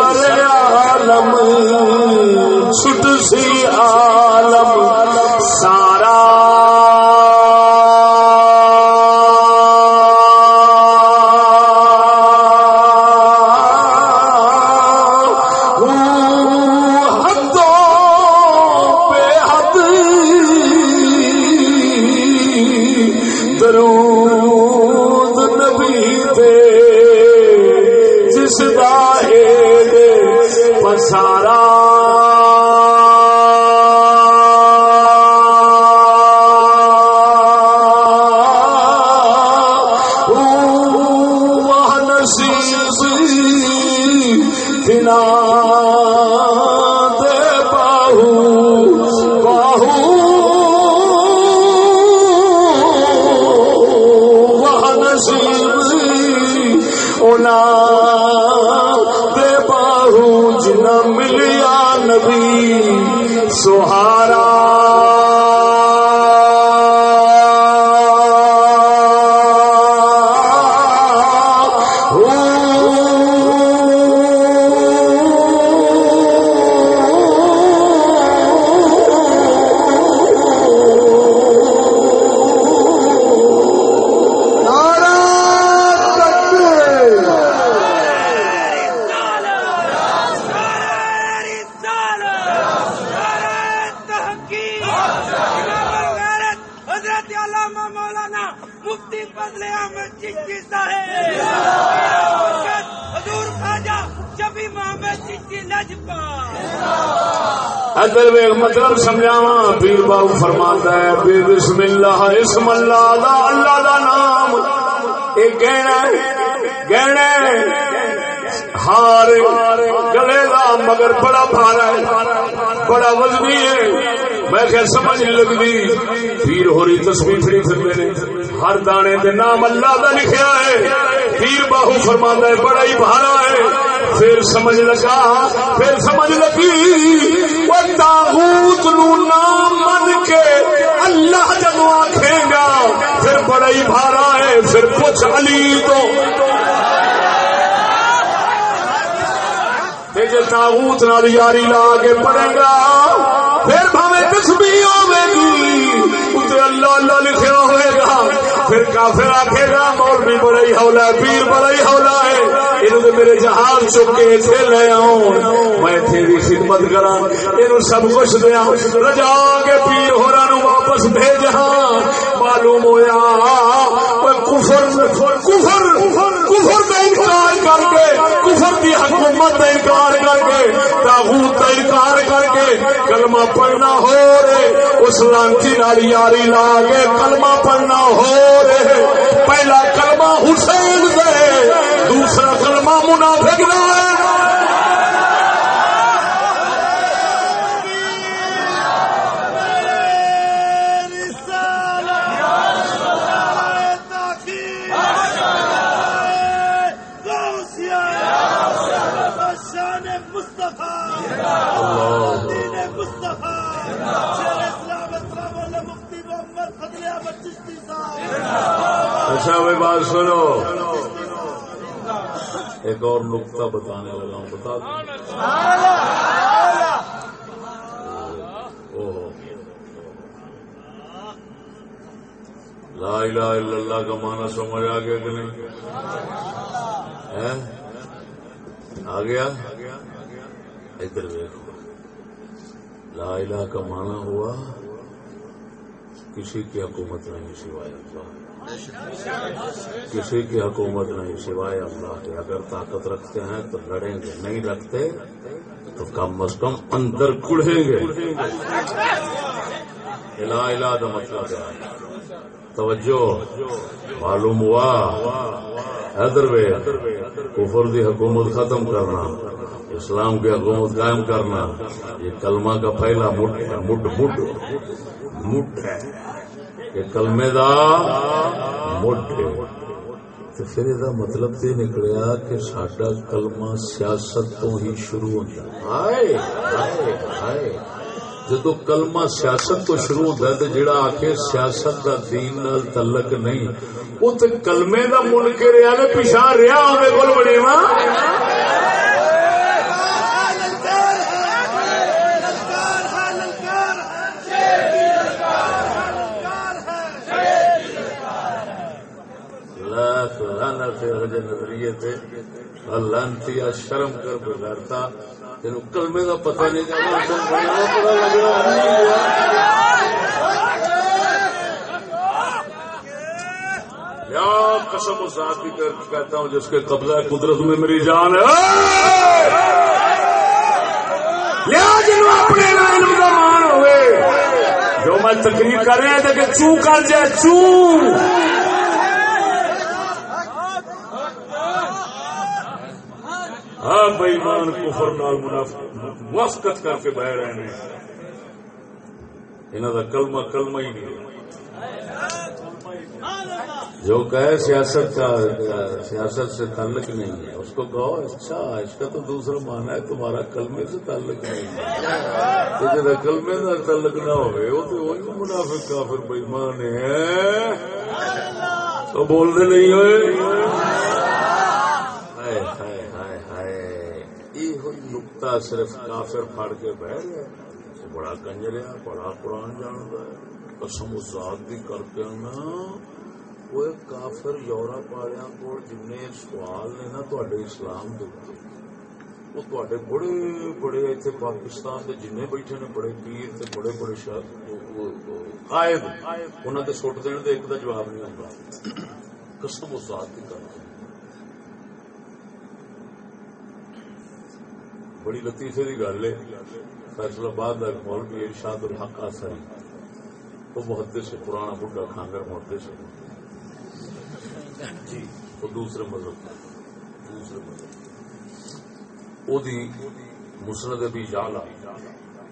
بسم اللہ اسم اللہ دا اللہ دا نام. ایک گہنا گہنا ہار، گلے دا مگر بڑا بھارا ہے، بڑا وزنی ہے. میں کہ سمجھ نہیں لگتی. پیر ہو رہی تصویر پھری پھر نے. ہر دانے دے نام اللہ دا لکھیا ہے. پیر باہو فرماتا ہے، بڑا ہی بھارا ہے. پھر سمجھ لگا، پھر سمجھ لگی وہ تاغوت نو نام اللہ جب آنکھیں گا، پھر بڑا ہی بھارا ہے، پھر کچھ علی تو۔ تاغوت نال یاری لا کے پڑے گا، پھر بھاوے تسبیح ہوے گی اللہ اللہ لکھیا ہوئے گا۔ پھر کافر آکھے گا، مولوی بڑا ہی ہولا ہے پیر بڑا ہی ہولا ہے۔ انہوں نے میرے جہاز چک کے اتنے لے آؤں۔ میں تیری خدمت کرا یہ سب کچھ دیا رجا کے پیر ہورا نو واپس بھیج ہاں معلوم ہویا کفر کفر کفر کا انکار کر کے، کفر کی حکومت کا انکار کر کے، تاغوت کا انکار کر کے کلمہ پڑھنا ہو رہے، اس لانچی نال یاری لا کے کلمہ پڑھنا ہو رہے۔ پہلا کلمہ حسین دے دوسرا کلمہ منافق دا ہے اچھا بھائی بات سنو۔ ایک اور نقطہ بتانے والا ہوں، بتا دوں لا الہ الا اللہ کا معنی سمجھ آ گیا کہ نہیں؟ آ گیا؟ ادھر دیکھو۔ لا الہ کا معنی ہوا، کسی کی حکومت نہیں سوائے اللہ۔ کسی کی حکومت نہیں، سوائے اللہ کے۔ اگر طاقت رکھتے ہیں تو لڑیں گے، نہیں رکھتے تو کم از کم اندر کڑھیں گے۔ الہ الہ مطلب ہے؟ توجہ، معلوم ہوا؟ حیدر کفر دی حکومت ختم کرنا، اسلام کی حکومت قائم کرنا، یہ کلمہ کا پہلا مٹ مٹ مٹ مٹ ہے۔ یہ کلمے دا مٹ تو پھر یہ مطلب یہ نکلیا کہ سڈا کلمہ سیاست تو ہی شروع ہوتا ہائے ہائے ہائے۔ جدو کلمہ سیاست تو شروع ہوتا ہے تو جڑا آ کے سیاست کا دین نال تعلق نہیں وہ تو کلمے کا مل کے رہا نے پیچھا رہا ہمیں کول بڑے وا للکار ہے للکار ہے للکار ہے للکار ہے لاکھ لعنت ہے وجہ نظریے تے لانتی شرم کر بغیرتا تینوں کلمے کا پتہ نہیں یا قسم و ذات کی کر کہتا ہوں جس کے قبضہ قدرت میں میری جان ہے۔ لیا جنوں اپنے علم کا مان ہوئے۔ جو میں تقریر کر رہے ہیں کہ چوں کر جائے، چوں۔ ہاں بےمان کفر نال موافقت کر کے بہ رہے ہیں۔ انہوں کا کلمہ کلمہ ہی نہیں جو کہے سیاست کا سیاست سے تعلق نہیں ہے۔ اس کو کہو اچھا اس کا تو دوسرا مانا ہے، تمہارا کلمے سے تعلق نہیں ہے۔ جب کلمے کا تعلق نہ ہوئے، وہ تو وہی منافق کافر بےمان ہے۔ تو بولتے نہیں ہوئے۔ یہ نکتا صرف کافر پھاڑ کے بہ گیا بڑا کنجر ہے، بڑا قرآن جانتا ہے۔ قسم ذات بھی کر کے نا۔ وہ ایک کافر یورپ والوں کو جن سوال نے نا تے اسلام دے وہ تے بڑے بڑے اتنے پاکستان کے جن بیٹھے نے، بڑے پیر تے بڑے بڑے شاید انہوں نے سٹ دین دے، ایک دا جواب نہیں ہوتا قسم و ذات کی کر کے بڑی لطیفے کی گل ہے۔ فیصلہ باد کا مولوی ارشاد الحق آسائی وہ محدث سے پرانا بڈھا کھانگر محدث ہے۔ جی وہ دوسرے مذہب دوسرے مذہب وہ دی مسند بھی جالا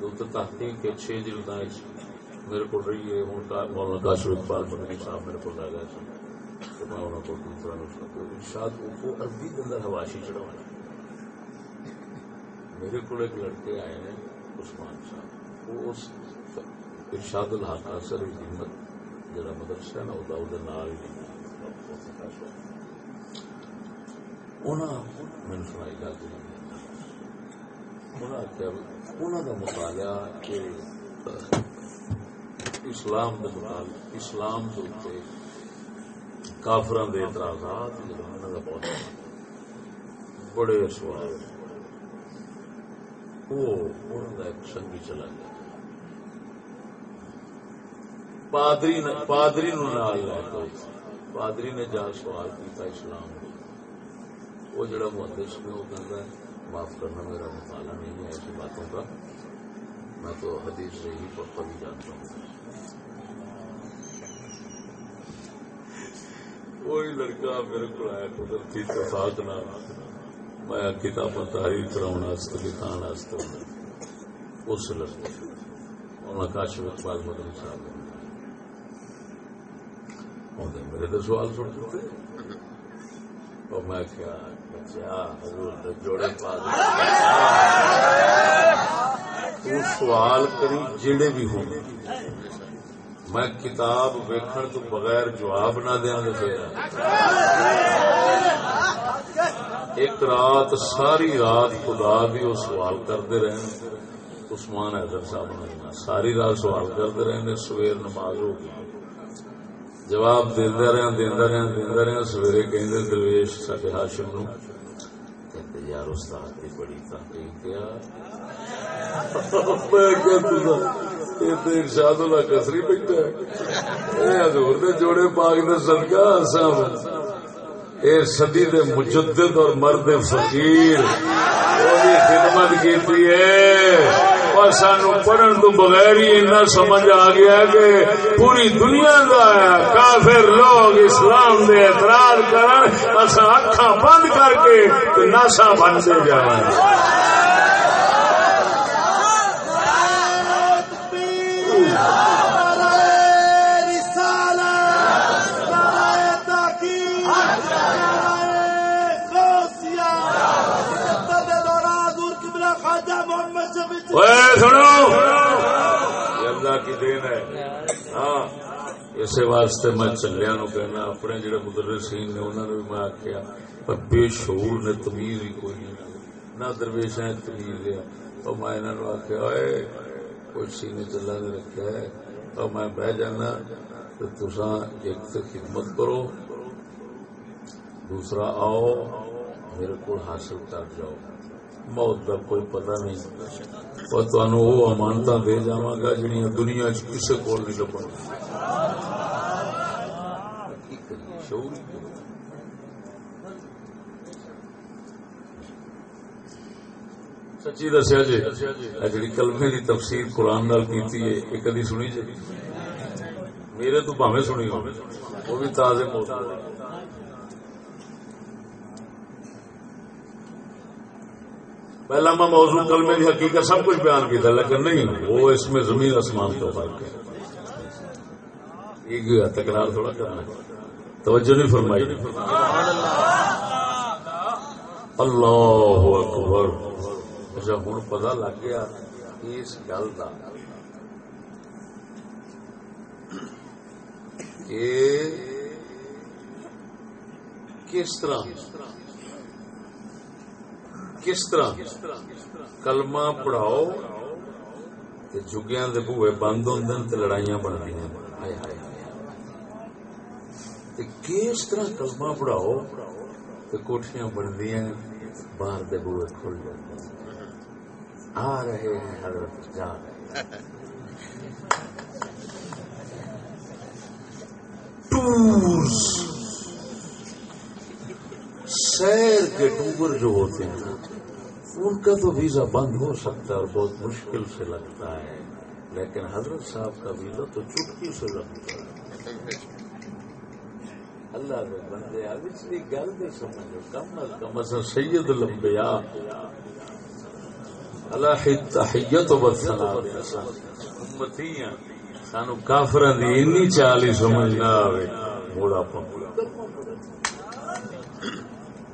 جو تحقیق کے چھ جلد میرے کو رہی ہے، ہوں مولانا کاشف اقبال مدنی صاحب میرے کو لے گئے سن۔ تو میں انہوں کو دوسرا نسخہ۔ ارشاد، وہ عربی کے اندر حواشی چڑھوانا میرے کو ایک لڑکے آئے ہیں، عثمان صاحب۔ وہ اس ارشاد الحق اثر ہمت جڑا مدرسہ ہے نا، وہ نال ہی میں سنائی گل جی انہوں مطالعہ کہ اسلام کے اسلام کے اتنے کافران کے اعتراضات بہت بڑے سوال۔ وہ انہوں کا ایک سنگی چلا گیا۔ پادری نے پادری نو نال لے کے پادری نے جا سوال کیتا اسلام کو وہ جڑا محدث نے وہ کہتا ہے، معاف کرنا میرا مطالعہ نہیں ہے، ایسی باتوں کا۔ میں تو حدیث سے ہی پکا بھی جانتا ہوں۔ وہی لڑکا میرے کو آیا، قدرتی اتفاق نہ میں کتابیں تحریر کراؤ لکھان اس لڑکے انہوں کاشف اقبال مدنی صاحب نے میرے تو سوال سن دیتے اور میں کیا بچہ حضور جوڑے پا تو سوال کری جڑے بھی ہوں۔ میں کتاب ویکھن تو بغیر جواب نہ دیا ایک رات ساری رات خدا بھی وہ سوال کرتے رہے عثمان حیدر صاحب نے ساری رات سوال کرتے رہے سویر نماز ہو گئی۔ جواب دینا رہا دینا رہا دینا رہا سویرے کہ درویش سڈے ہاشم نو کہتے یار استاد کی بڑی تحقیق کیا ارشاد اللہ کسری بیٹھا ہے۔ حضور دے جوڑے پاک دے صدقہ اساں اے صدی دے مجدد اور مرد فقیر وہی خدمت کی اور سانو پڑھن تو بغیر ہی اتنا سمجھ آ گیا کہ پوری دنیا کا کافر لوگ اسلام دے اعتراض کرن اصا اکھا بند کر کے ناسا بنتے جائیں سنو اللہ کی دین ہے ہاں اسی واسطے میں چلیا نو کہنا اپنے جڑے مدرسین نے انہوں نے بھی میں آخیا پر بے شعور نے تمیز ہی کوئی نہیں نہ درویش تمیز ہے اور میں انہوں نے آخیا کوئی سینے چلا نے رکھا ہے اور میں بہ جانا تو تسا ایک تو خدمت کرو دوسرا آؤ میرے کو حاصل کر جاؤ موت کا کوئی پتہ نہیں۔ اور تمہوں وہ امانت دے جا گا جہاں دنیا چ کو نہیں لبن سچی دسیا جی جی کلمے کی تفصیل قرآن نال کی یہ کدی سنی جی۔ میرے تو بھاوے سنی ہو، وہ بھی تازے موضوع پہلا میں موضوع کلمے کی حقیقت سب کچھ بیان کیا تھا لیکن نہیں، وہ اس میں زمین آسمان کا فرق ہے۔ ایک تکرار تھوڑا کرنا توجہ نہیں فرمائی۔ اللہ اکبر۔ اچھا ہوں پتا لگ گیا اس گل کا کس طرح کس طرح کلمہ پڑھاؤ جگیا کے بوے بند ہوں لڑائیاں بن رہی کس طرح کلمہ پڑھاؤ تو کوٹیاں بنتی باہر کے بوے کھل جاتے آ رہے ہیں حضرت جا رہے شہر کے ٹور جو ہوتے ہیں۔ ان کا تو ویزا بند ہو سکتا ہے اور بہت مشکل سے لگتا ہے، لیکن حضرت صاحب کا ویزا تو چٹکی سے لگتا ہے۔ اللہ کے بندے، اب اس لیے گل بھی سمجھو، کم از کم از سید لمبیا اللہ تحیت و بدسنا امتیاں، سانو کافر دی اینی چالی سمجھ نہ آوے۔ موڑا پنگلا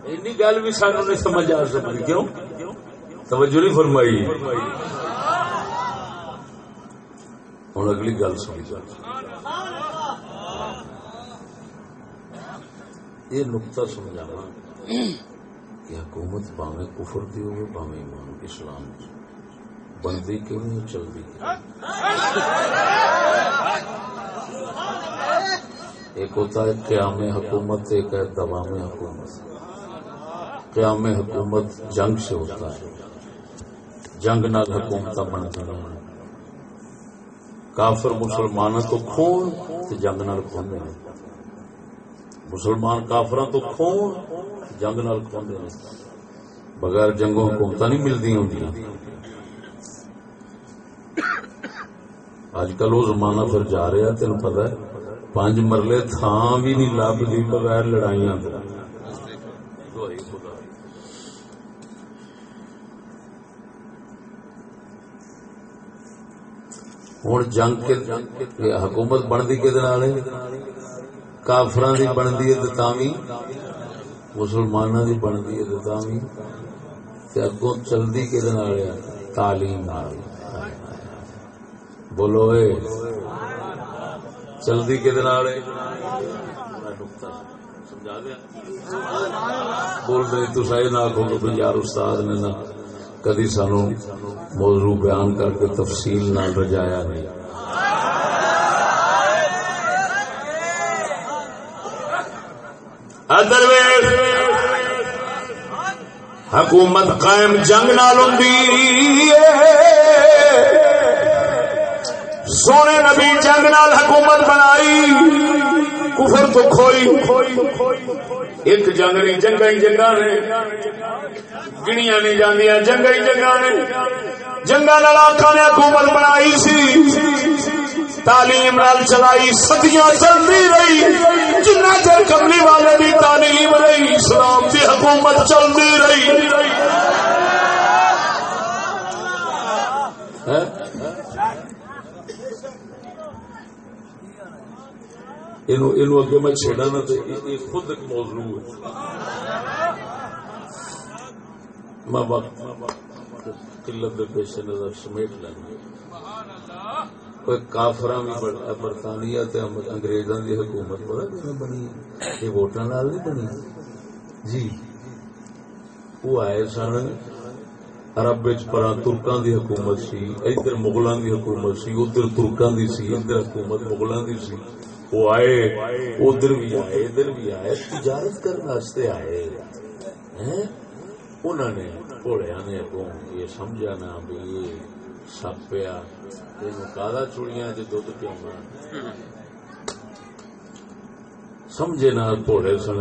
اینی گل بھی سانو نہیں سمجھ آ سکتی، کیوں؟ توجہ نہیں فرمائی۔ ہوں اگلی گل سمجھا یہ نقطہ سمجھا کہ حکومت باوے کفر دی ہوگی باوے ایمان اسلام کی بنتی کیوں نہیں چلتی ایک ہوتا ہے قیام حکومت، ایک ہے دوام حکومت۔ قیام حکومت جنگ سے ہوتا ہے۔ جنگ نال حکومت بن جانا کافر مسلمان تو خون جنگ نال کھوندے ہیں مسلمان کافر تو خون جنگ نال کھوندے ہیں بغیر جنگوں حکومت نہیں ملتی ہوں اج کل وہ زمانہ پھر جا رہا تین پتا ہے پانچ مرلے تھان بھی نہیں لبھی بغیر لڑائیاں ہوں جنگ کے حکومت بنتی کہ کافر کی بنتی ہے تاوی مسلمان کی بنتی ہے تاوی اگوں چلتی کہ تعلیم بولو اے چلتی کہ بول رہے تو سائے نہ آخو یار استاد نے نہ کدی سانو موضوع بیان کر کے تفصیل نہ رجایا نہیں حکومت قائم جنگ نال سونے نبی جنگ نال حکومت بنائی۔ کفر تو کھوئی۔ ایک جنگ نہیں جنگا ہی جنگا نے۔ گنیا نہیں جاندیاں، جنگا ہی جنگا نے۔ جنگا نال نے حکومت بنائی سی۔ تعلیم نال چلائی، صدیاں چلتی رہی۔ جنہ چر کملی والے بھی تعلیم رہی، اسلام کی حکومت چلتی رہی ہاں؟ اگے میں چھیڑا نا تو یہ خود ایک موضوع ہے۔ میں قلت کے پیش نظر سمیٹ لیں گے کوئی کافر بھی برطانیہ انگریزوں کی حکومت بڑا بنی یہ ووٹاں نال نہیں بنی۔ جی۔ وہ آئے سن، عرب پرا ترکاں دی حکومت سی، ادھر مغلاں دی حکومت سی، ادھر ترکاں دی سی، ادھر حکومت مغلاں دی سی۔ وہ آئے، ادھر بھی آئے، ادھر بھی آئے، تجارت کرنے آئے۔ انہوں نے گھوڑیا نے اگوں یہ سمجھا نا بھی یہ سپیا کالا چوڑیاں دھد پیونا سمجھے نہ گھوڑے سن۔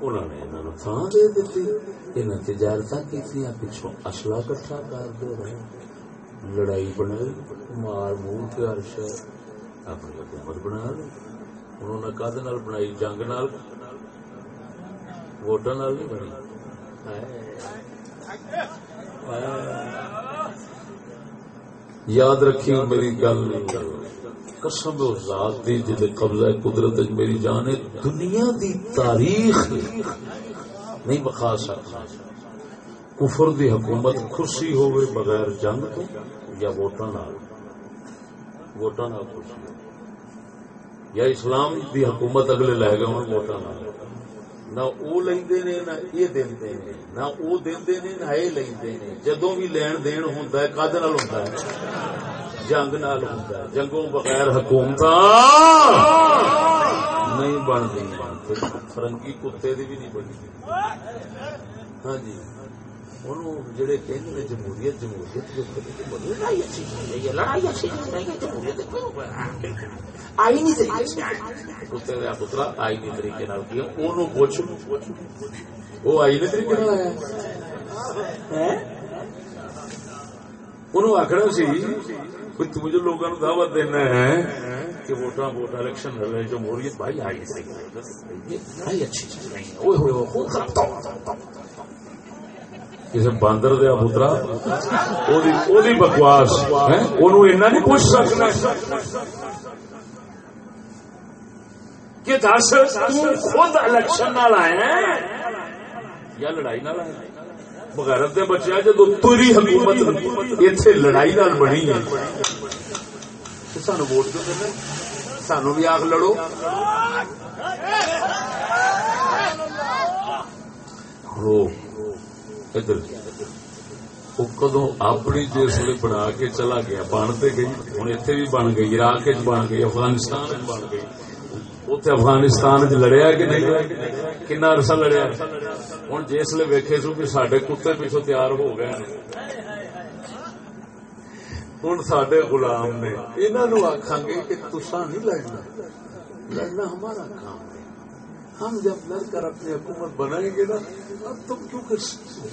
انہوں نے انہوں تھان دے دیتی انہیں تجارت کی پچھوں اصلا کٹھا کر دے رہے۔ لڑائی بنائی، مار مور کے ہر شہر اپنی حکومت بنا لی انہوں نے کد نال بنائی، جنگ نال۔ ووٹاں نال نہیں بنی۔ یاد رکھی، میری گل قسم ذات دی جد قبضہ قدرت میری جان دنیا دی تاریخ نہیں بخا سکتا۔ کفر دی حکومت کرسی ہوئے بغیر جنگ تو یا ووٹاں نال۔ ووٹاں نال کرسی یا اسلام دی حکومت اگلے لے گئے ہوں ووٹاں نہ وہ لیندے نے، نہ یہ دیندے نے، نہ دیندے نے، نہ لیندے نے۔ جدوں بھی لین دین ہوندا ہے کد نال ہوندا ہے؟ جنگ نال ہوندا ہے۔ جنگوں بغیر حکومت نہیں بندی فرنگی کتے دی بھی نہیں بنی ہاں جی۔ جڑے کہنے جمہوریت جمہوریت لڑائی اچھی لڑائی اچھی جمہوریت آئی نہیں طریقے کتے کا پترا آئی نہیں طریقے پوچھ وہ آئی نہیں طریقے آخر سی تجھے لوگوں کو دعوت دینا ہے کہ ووٹاں ووٹ الیکشن جمہوریت بھائی آئی اچھی چیز نہیں کسی باندر دیا پترا بکواس نہیں پوچھ سکنا کہ دس خود الیکشن یا لڑائی نال آئے بغیرت دے بچے جدو تری حکومت اتنے لڑائی نال بنی ہے سانو ووٹ کیوں دینا سانو بھی آگ لڑو ہو ادھر۔ وہ کدو اپنی جسے بنا کے چلا گیا، بنتے گئی۔ ہوں اتنے بھی بن گئی، عراق چ بن گئی، افغانستان بن گئی۔ اتنے افغانستان چ لڑیا کہ نہیں؟ کنا عرصہ لڑیا؟ ہوں جسے ویکے سو کہ سڈے کتے پیچھو تیار ہو گئے ہوں سڈے غلام نے انہوں آخان گے کہ تسا نہیں لڑنا لڑنا ہمارا کام ہے۔ ہم جب لڑ کر اپنی حکومت بنائیں گے نا تم کیونکہ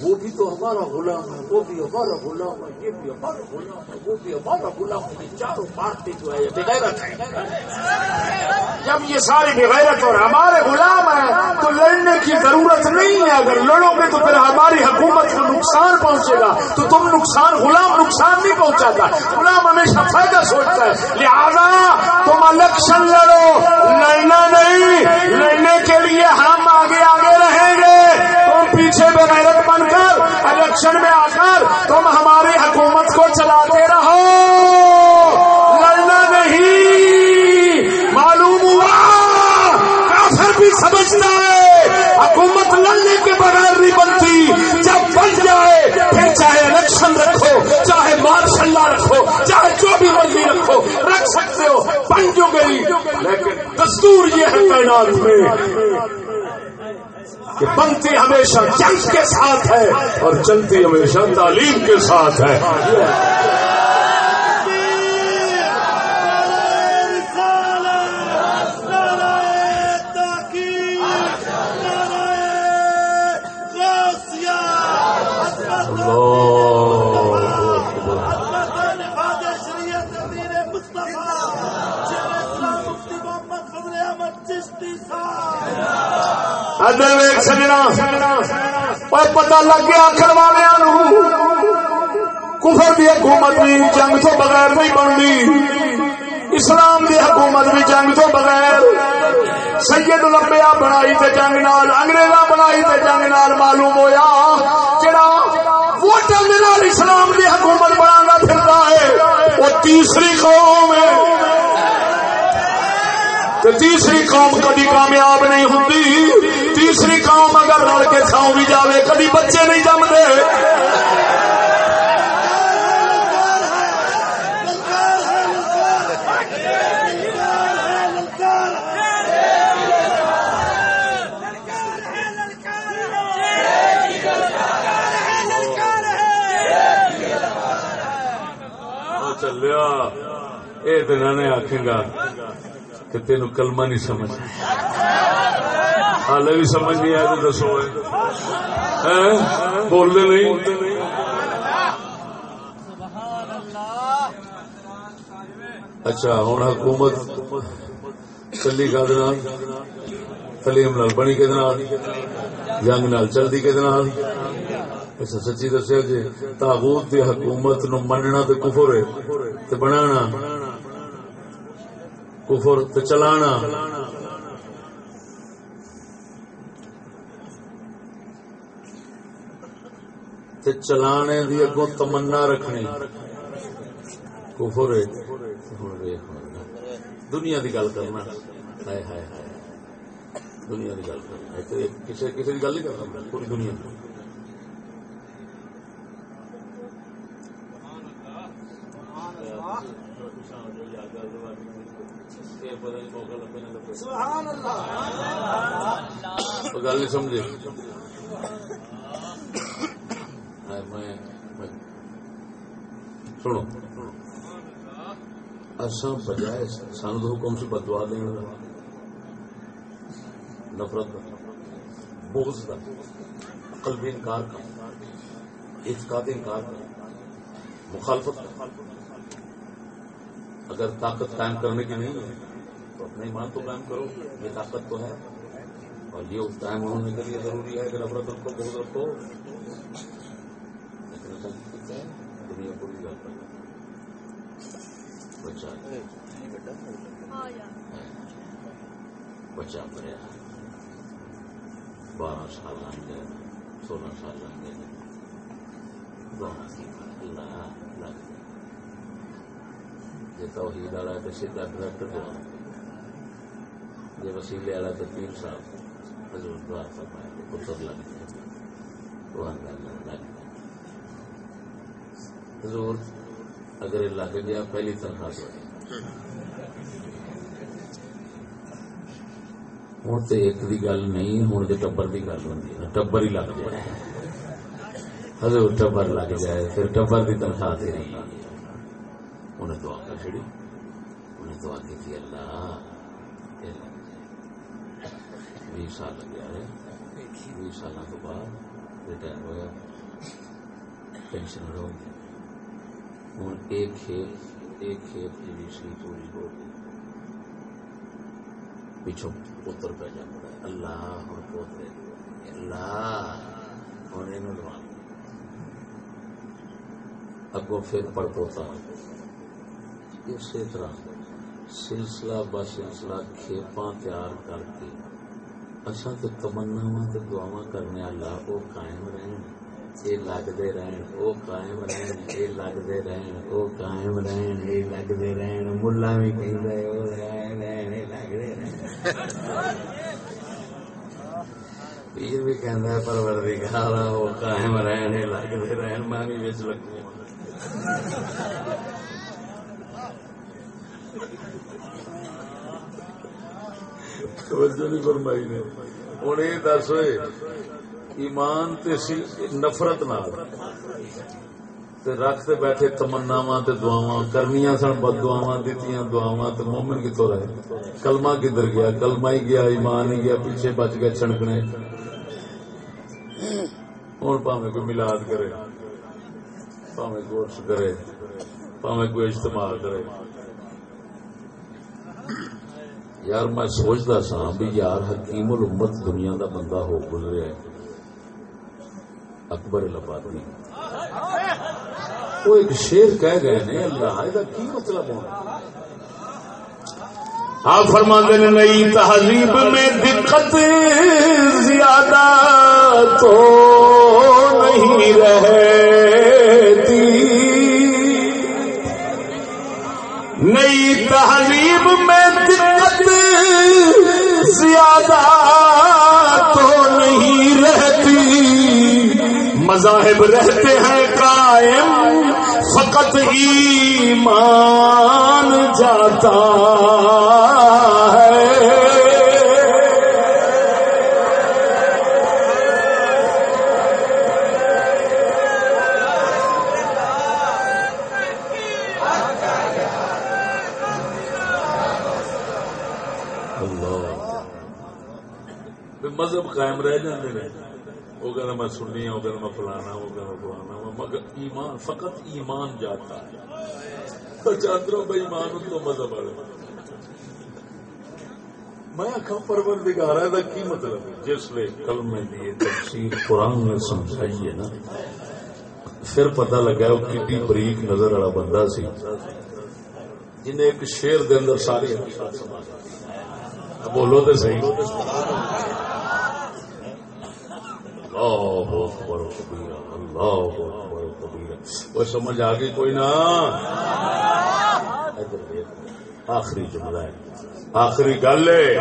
وہ بھی تو ہمارا غلام ہے، وہ بھی ہمارا غلام ہے، یہ بھی ہمارا غلام ہے، وہ بھی ہمارا غلام ہے، چاروں پارٹی جو ہے بغیرت ہے۔ جب یہ سارے بغیرت اور ہمارے غلام ہیں، تو لڑنے کی ضرورت نہیں ہے۔ اگر لڑو گے تو پھر ہماری حکومت کو نقصان پہنچے گا، تو تم نقصان، غلام نقصان نہیں پہنچاتا۔ غلام ہمیشہ فائدہ سوچتا ہے۔ لہذا تم الیکشن لڑو، لڑنا نہیں، لڑنے کے لیے ہم آگے آگے رہیں گے۔ تم پیچھے بغیرت بن کر الیکشن میں آ کر تم ہماری حکومت کو چلاتے رہو۔ لڑنا نہیں۔ معلوم ہوا۔ کافر بھی سمجھتا ہے۔ حکومت لڑنے کے بغیر نہیں بنتی۔ جب بن جائے، پھر چاہے الیکشن رکھو، چاہے مارشل اللہ رکھو، چاہے جو بھی مرضی رکھو، رکھ سکتے ہو۔ بن جو گئی۔ لیکن دستور یہ ہے کائنات میں کہ بنتی ہمیشہ جنگ کے ساتھ ہے اور چلتی ہمیشہ تعلیم کے ساتھ ہے۔ ادھر سجنا۔ پر پتا لگ گیا آخر والوں کفر دی حکومت بھی جنگ تو بغیر نہیں بنتی اسلام دی حکومت بھی جنگ تو بغیر۔ سید لمبیا بنائی تے جنگ نال انگریزا بنائی تے جنگ نال معلوم ہویا جڑا ووٹاں دے نال اسلام دی حکومت بنانا پھردا ہے۔ وہ تیسری قوم ہے۔ تو تیسری قوم کبھی کامیاب نہیں ہوتی تیسری قوم اگر رل کے کھاؤ بھی جاوے، کبھی بچے نہیں جمتے۔ چلیا یہ دن نے آخے گا کہ تین کلمہ نہیں سمجھ۔ ہال بھی سمجھ نہیں آیا تو دسو بولتے نہیں۔ اچھا ہوں حکومت چلی کا کلیم نال بنی کہ جنگ نال چلتی کہ اچھا سچی دسیا جی تاغوت دی حکومت نو مننا تے کفر ہے، تے بنانا، کفر تے چلانا۔ تے چلانے دی اگوں تمنا رکھنی۔ کفر ہے دنیا دی گل کرنا۔ ہائے ہائے ہائے۔ دنیا دی گل کرنا۔ کسی کسی دی گل نہیں کرنا۔ پوری دنیا دی۔ گل نہیں سمجھے۔ میں سنو اصا بجائے سن تو حکم سے بدوا دین نفرت بغض کا قلبی انکار کا اعتقاد انکار کا مخالفت کا اگر طاقت قائم کرنے کی نہیں ہے، تو اپنے ایمان تو قائم کرو۔ یہ طاقت تو ہے۔ اور یہ قائم ہونے کے لیے ضروری ہے۔ کہ نفرت رکھو بہت رکھو دنیا پوری گل کر بچہ بچہ مریا۔ بارہ سال لگ گئے سولہ سال اللہ جی توحید والا تو سیدھا دعا جی وسیلے والا تو پیر صاحب حضور دعا فرمایا پتر لگ گیا دعا لگ گیا حضور اگر یہ لگ گیا پہلی تنخواہ تو ہوں تو ایک دی گل نہیں، ہوں تو ٹبر کی گل ہوتی ہے۔ ٹبر ہی لگ جائے۔ حضور ٹبر لگ جائے، پھر ٹبر کی تنخواہ سے نہیں انہیں دعا کر چڑی انہیں دعا کی تھی اللہ۔ بھی سال لگیا ہے۔ بھی سال تو بعد ریٹائر ہوا پینشن ہو گئی ہوں ایک کھیت ایک کھیت جی سی پوری ہو گئی پیچھو پتر پہ جا پڑا اللہ ہوں پوترے اللہ ہوں یہ اگوں پھر پڑ پوتا اسی طرح سلسلہ ب سلسلہ کھیپاں تیار کر کے۔ اچھا تو تمنا تو دعوا کرنے اللہ وہ قائم رہن یہ لگتے رہن وہ قائم رہن لگتے رہن وہ قائم رہن یہ لگتے رہن۔ ملا بھی کہ لگتے رہن پیر بھی وہ قائم رہن لگتے رہن۔ میں بھی بچ لگوں توجہ نہیں فرمائی نے۔ ہوں یہ دس ہوئے۔ ایمان تے سی نفرت نال۔ تے رکھتے بیٹھے تمناواں تے دعاواں۔ کرنیاں سن بد دعاواں، دتیاں دعاواں تے مومن کتوں رہے؟ کلمہ کدھر گیا؟ کلمہ ہی گیا، ایمان ہی گیا، پیچھے بچ گئے، چھڑکنے۔ ہوں پاوے کوئی ملاد کرے پاوے گوشت کرے پاوے کوئی اجتماع کرے۔ یار، میں سوچتا سا بھی یار، حکیم الامت دنیا دا بندہ ہو گزریا ہے۔ اکبر لبادی وہ ایک شیر کہہ گئے نے اللہ دا کی مطلب ہونا؟ آپ فرماتے ہیں نئی تہذیب میں دقت زیادہ تو نہیں رہتی۔ نئی تہذیب میں دقت زیادہ مذاہب رہتے ہیں قائم فقط ایمان جاتا ہے۔ مذہب قائم رہ جاتے ہیں وہ کہنا میں سننی ہوں کہنا میں فلانا وہ کہنا فلانا ہوں۔ مگر ایمان، فقط ایمان جاتا ہے۔ چاندروں بھائی ایمان ان تو مذہب والے میں آخا پرور دکھا تھا کی مطلب ہے؟ جس لیے کل میں دیے تفسیر قرآن میں سمجھائی ہے نا، پھر پتہ لگا وہ کتنی بریک نظر والا بندہ سی۔ جنہیں ایک شیر دے اندر ساری حقیقت سما بولو تو صحیح۔ اللہ اکبر کبیرہ اللہ اکبر کبیرہ وہ سمجھ آ گئی کوئی نہ آخری جملہ ہے۔ آخری گل ہے۔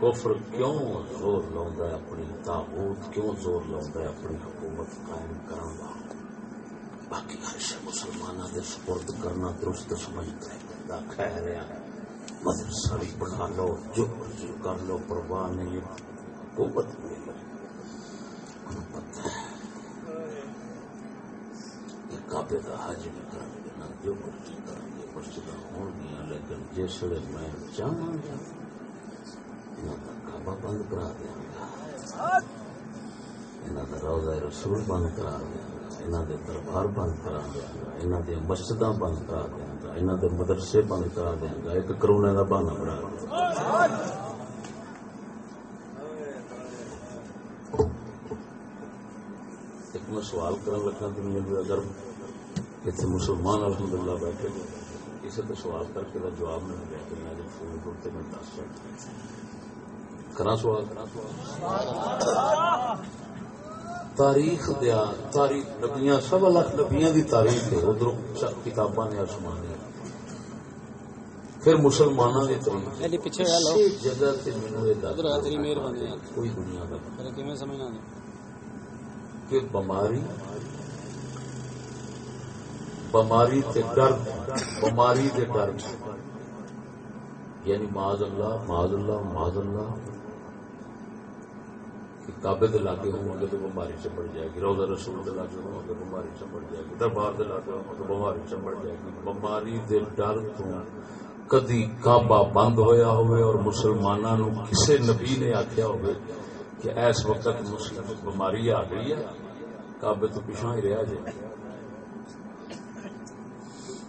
کفر کیوں زور لاؤں اپنی تابوت؟ کیوں زور لاؤں اپنی حکومت قائم کرنا باقی ہر شے مسلمانوں کے سپرد کرنا درست سمجھتا ہے۔ خیر ہے، مدرسہ بھی پڑھا لو، جو مرضی کر لو، پرواہ نہیں حکومت مل پتہ ہے یہ کعبے کا حج بھی کر دینا جو مرضی کر گے مسجد ہو گیا لیکن جس ویل میں چاہوں گا انہوں کا کعبہ بند کرا دیا گا انہوں کا روزہ رسول بند کرا دیا گا انہوں کے دربار بند کرا دیا گا انہوں کے مسجد بند کرا دیا گا انہوں کے مدرسے بند کرا دیا گا ایک کرونے کا بہانا بنا دیا ایک میں سوال کرنے لگا دنیا میں اگر اتنے مسلمان الحمد للہ بیٹھے کسی تو سوال کر کے جواب نہیں دیا کہ میں جب فون کرتے میں دس سکتا کرا سوال تاریخ دیا تاریخ نبیاں سب لاکھ نبیاں دی تاریخ ہے ادھر کتاباں نے آسمان پھر مسلمانوں کی تاریخ جگہ سے کوئی دنیا کا کہ بماری بماری تے درد بماری تے درد۔ یعنی معاذ اللہ معاذ اللہ معاذ اللہ۔ کہ کعبے دے لاگے ہوں گے تو بیماری چمڑ جائے گی۔ روزہ رسول دے لاگے ہوں گے بیماری چمڑ جائے گی۔ دربار دے لاگے ہوں گے تو بیماری چمڑ جائے گی۔ بیماری دے ڈر تو کدی کعبہ بند ہویا ہوئے اور مسلمانوں نو کسے نبی نے آخیا ہوئے کہ اس وقت مسلم بیماری آ گئی ہے، کعبے تو پیچھا ہی رہا جائے۔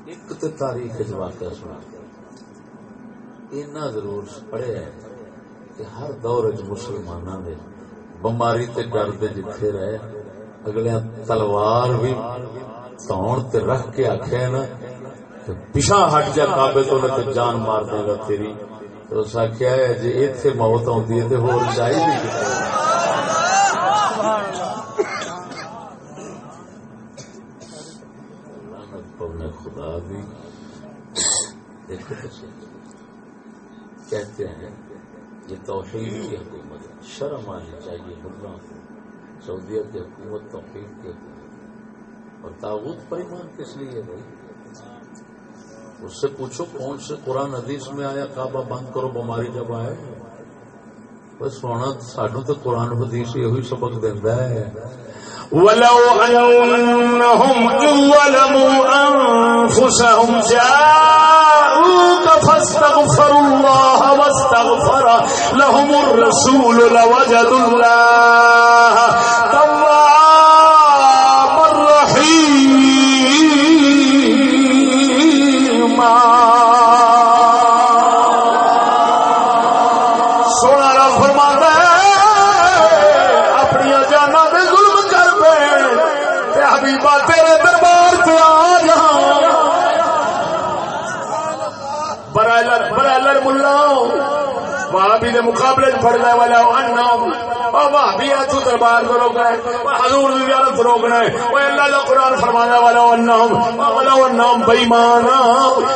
ایک تو تاریخ چ واقعہ سنا۔ اینا ضرور پڑھیا ہے کہ ہر دور چ مسلمانوں نے بماری تے ڈر دے جتھے رہے۔ اگلے تلوار بھی تون تے رکھ کے آخیا نا پیچھا ہٹ جا کعبے تو نہ جان مار دے گا تیری۔ تو اس آخیا ہے جی اتنے موت آتی ہے تو ہو چاہیے خدا بھی دیکھو کہتے ہیں یہ توحید کی حکومت ہے۔ شرم آنی چاہیے ملا کو۔ سعودیہ کی حکومت توحید کی حکومت اور تاغوت پر ایمان کس لیے بھائی؟ اس سے پوچھو کون سے قرآن حدیث میں آیا، کعبہ بند کرو، بیماری جب آئے۔ بس سونا، سانو تو قرآن حدیث یہ سبق دینا ہے۔ ولو أنهم إن ظلموا أنفسهم جاءوك فاستغفروا الله واستغفر لهم الرسول لوجدوا الله دے پڑھنا والا انام او وہابی تو دربار تو روکنا ہے حضور دی زیارت روکنا ہے۔ او اللہ دا قرآن فرمانا والا انام والا انام بے ایمان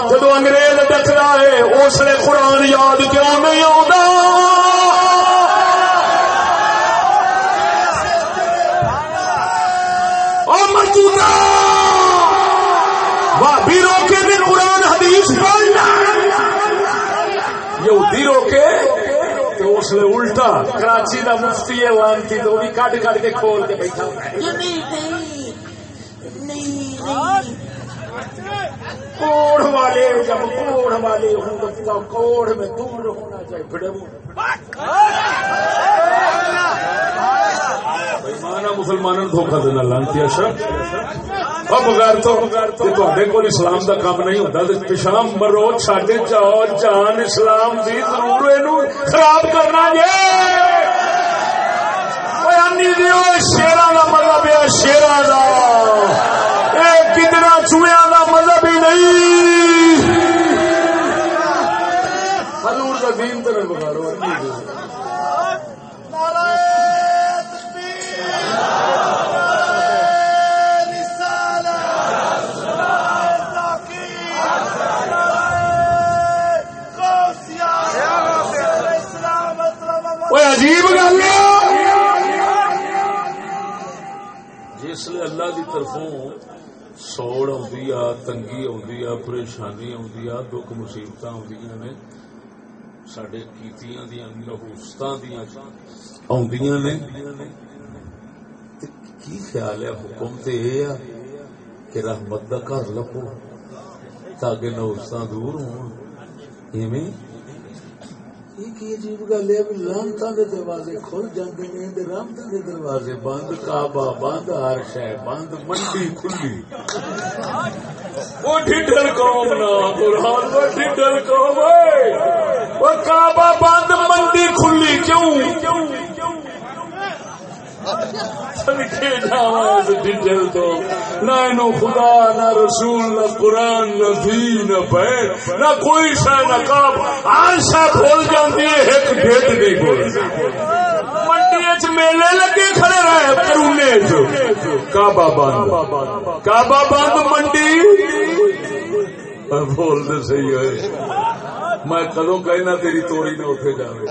جدو انگریز ڈکرا ہے، اس نے قرآن یاد کیوں نہیں آتا مردوتا تو اس نے الٹا کراچی کا مفتی ہے وانتی تو بھی کٹ کٹ کے کھول کے بیٹھا کوڑ والے جب کوڑ والے ہوں تو کوڑ میں دور ہونا چاہیے بڑے بےمانا مسلمانوں دھوکھا دینا لانتی اشرف۔ بغیر تو تے کول اسلام دا کام نہیں ہوتا تو پیشام مرو چھڈ جاؤ جان اسلام دی ضرور اینو خراب کرنا جے اوے انی دیو شیراں دا مطلب ہے شیراں دا اے کتنا چوہیاں دا مذہب ہی نہیں حضور دا دین تے بغارو عجیب گل جسل اللہ کی طرفوں سوڑ آدھی آ، تنگی آدھی آ، پریشانی آدھی آ، دکھ مصیبت آدی نے سڈے کیتیاں دیا نحوست دیا آدی نے۔ کی خیال ہے؟ حکم تو یہ آ کہ رحمت کا گھر لپو تاکہ نحوست دور ہو عجیب گل ہے لانتا دے دروازے کھل جاندے نے تے دے دروازے بند، کعبہ بند، ہر شے بند، منڈی کھلی۔ وہ ڈھڈل قوم نا، قرآن ڈھڈل قوم کعبہ بند، منڈی کھلی، کیوں؟ ڈھڈل تو نہ اینو خدا، نہ رسول، نہ قرآن، نہ دین، نہ بیت، نہ کوئی شے نہ کام ہر شے بھول ہے، ایک ڈیٹ نہیں بھول منڈی چ میلے لگے کھڑے رہے، کرونے چ۔ کعبہ بند۔ کعبہ بند، منڈی۔ بول دے صحیح ہوئے۔ میں کدو کہنا تیری توڑی نہ اٹھے جاوے۔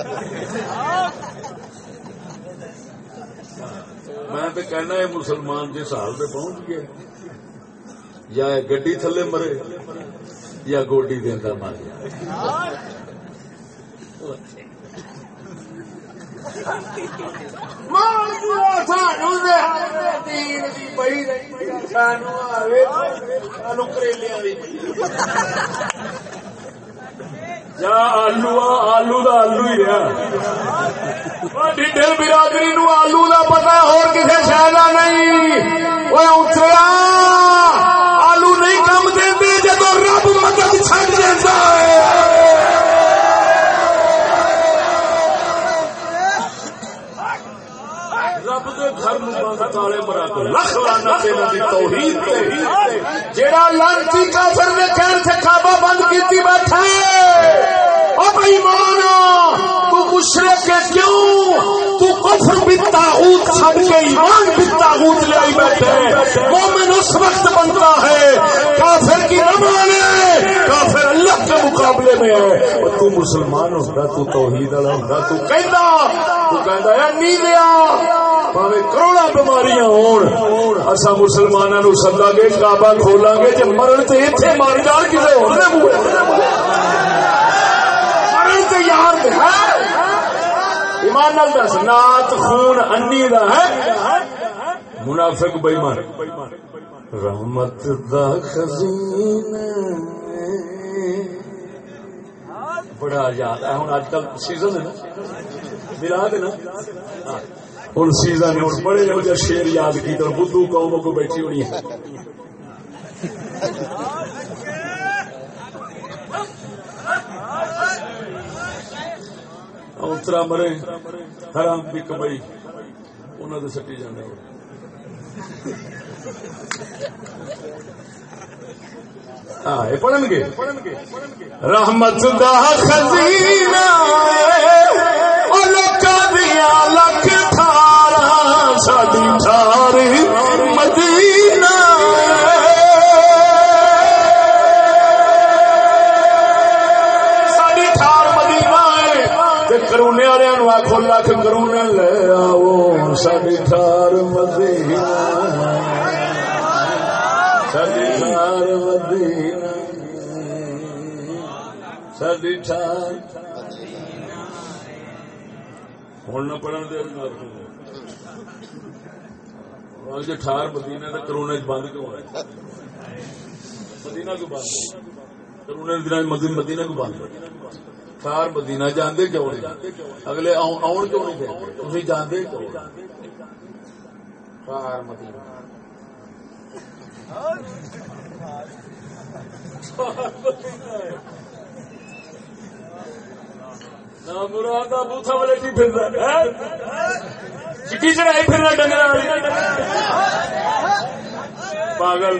میں تو کہنا ہے مسلمان جس حال پہ پہنچ گئے یا گڈی تھلے مرے، یا گوڈی دینا مر جا آلو آلو دا آلو ہی رہا ڈیڈل برادری نو آلو دا پتا اور کسی شہر نہیں وہ اتریا آلو نہیں کم دے جب رب مدد چھڑ دیتا ہے گھر بند تالے مرا کے لکھ لانا تیرا دی توحید تے جیڑا لانتی کافر نے کہن سے کعبہ بند کیتی بیٹھا ہے او تو مشرک ہے کیوں؟ تو کفر بالتاغوت چھڑ کے ایمان بالتاغوت لے آئی بیٹھے مومن اس وقت بنتا ہے، کافر کی نہ مانے، کافر اللہ کے مقابلے میں ہے۔ اور تو مسلمان ہوتا تو توحید والا ہوتا تو کہندا تو کہندا ہے نیلیا پاوے کروڑا بیماریاں ہون۔ اسا مسلماناں نو سدا گے کعبہ کھولاں گے جے مرن تے ایتھے مار جان کسے ہور دے منہ مرن تے یار ہے۔ ایمان نال دس، نات، خون انی دا ہے منافق بے ایمان رحمت دا خزینہ۔ بڑا یاد ہے ہوں اج کل سیزن ہے نا۔ میلاد ہے نا۔ ہوں سیزن ہے ہوں بڑے ہو جا شیر یاد کی تو بدھو قوم کو بیٹھی ہونی ہے۔ اترا مرے، حرام کی کمائی انہوں نے سٹی جانے ہاں پڑھن گے۔ رحمت دا خزینہ ٹھار ہوں نہ پڑھن دے جی ٹھار مدینہ تو چ بند کیوں ہے مدینہ کو بند کرونے دن مدینہ کو بند ٹھار مدینہ جاندے کیوں نہیں اگلے آؤ- آؤن کیوں نہیں دے تھی جاندے کیوں ٹھار مدینہ مراد بوتھا والے کی چٹی چڑھائی پھرنا ڈنگر پاگل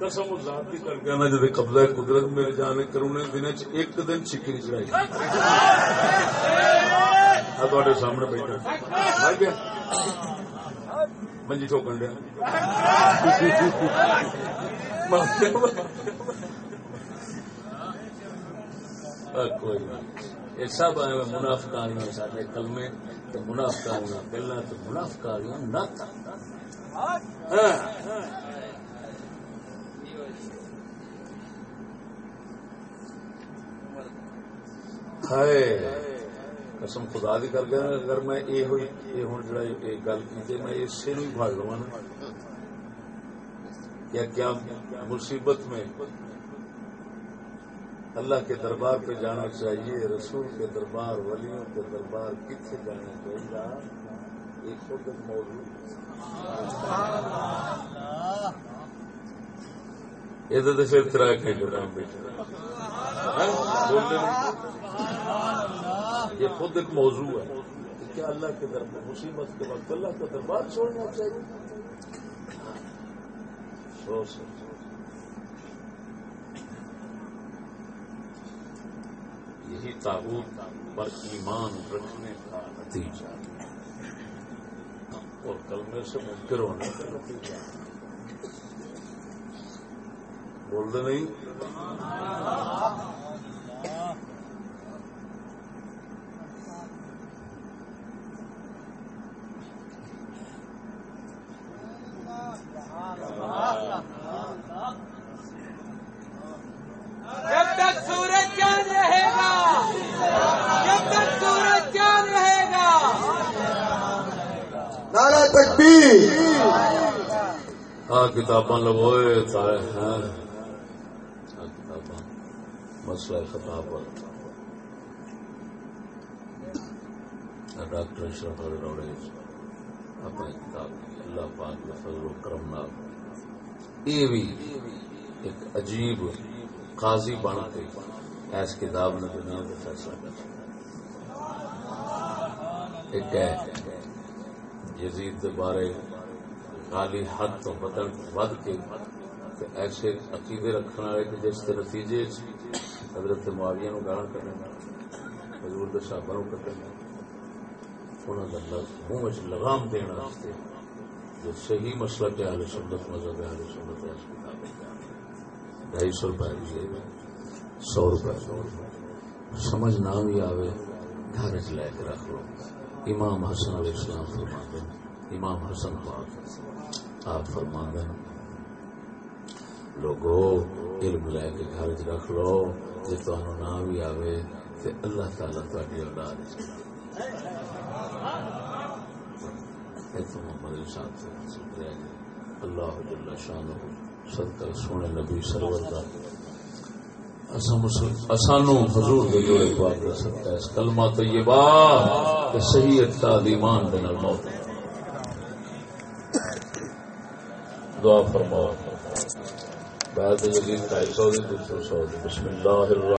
قسم ذات کی کر کے جب قبضہ قدرت میرے جانے کرونے دن چ ایک دن چکی نہیں چڑھائی۔ تھوڑے سامنے بیٹھا۔ منجی ٹھوکن دیا۔ مر گیا یہ سب منافقاریاں سارے کلمے، تو منافقاریاں گلا تو منافقاریاں نہ ہاں۔ قسم خدا دی کر گیا اگر میں یہ ہوئی، یہ ہوں جڑا یہ گل کی میں اسے نو ہی لوا نا کیا کیا مصیبت میں اللہ کے دربار پہ جانا چاہیے، رسول کے دربار، ولیوں کے دربار، کتنے جانا چاہیے ایک خود ایک موضوع یہ تو پھر تیرا گھنٹے ٹائم بیٹھے ہاں؟ یہ خود ایک موضوع ہے کیا اللہ کے دربار، مصیبت کے وقت اللہ کا دربار چھوڑنا چاہیے؟ سوچ یہی تابوت پر ایمان رکھنے کا نتیجہ اور کلمے سے منکر ہونے کا نتیجہ بول دے نہیں؟ جب تک سورج چاند رہے گا جب تک سورج چاند رہے گا۔ نعرہ تکبیر۔ ہاں کتاباں لگوئے سارے ہیں۔ ہاں کتاباں۔ مسئلہ خطابت ڈاکٹر اشرف علی روڑے اپنی کتاب کی اللہ پاک کے فضل و کرم نال یہ بھی ایک عجیب قاضی بن کے ایس کتاب نے دنیا کا فیصلہ کر ایک ہے یزید کے بارے خالی حد تو بدل ود کے تے ایسے عقیدے رکھنے والے کہ جس کے نتیجے حضرت معاویہ نو گالاں کرنا حضور دے صحابہ نو کٹنا انہاں دا لفظ منہ لگام دینا جو صحیح مسئلہ کہ اہل سنت مذہب، اہل سنت ہے اس کتاب ڈھائی سو روپئے کی سو روپئے سمجھ نہ بھی آوے، گھر چ لے کے رکھ لو۔ امام حسن علیہ السلام فرماتے ہیں، امام حسن پاک آپ فرماتے ہیں، لوگو، علم لے کے گھر چ رکھ لو جی تمہیں نہ بھی آوے تے اللہ تعالیٰ تاری اولاد محمد صاحب سے حاصل رہ گئے اللہ جل شان صدقہ سونے نبی سرور کا اسانو حضور دے کر سکتا ہے اس کلمہ طیبہ کہ صحیح اتقاد ایمان موت دعا فرماؤ یزید سو دی دوسرے سو دی بسم اللہ الرحمن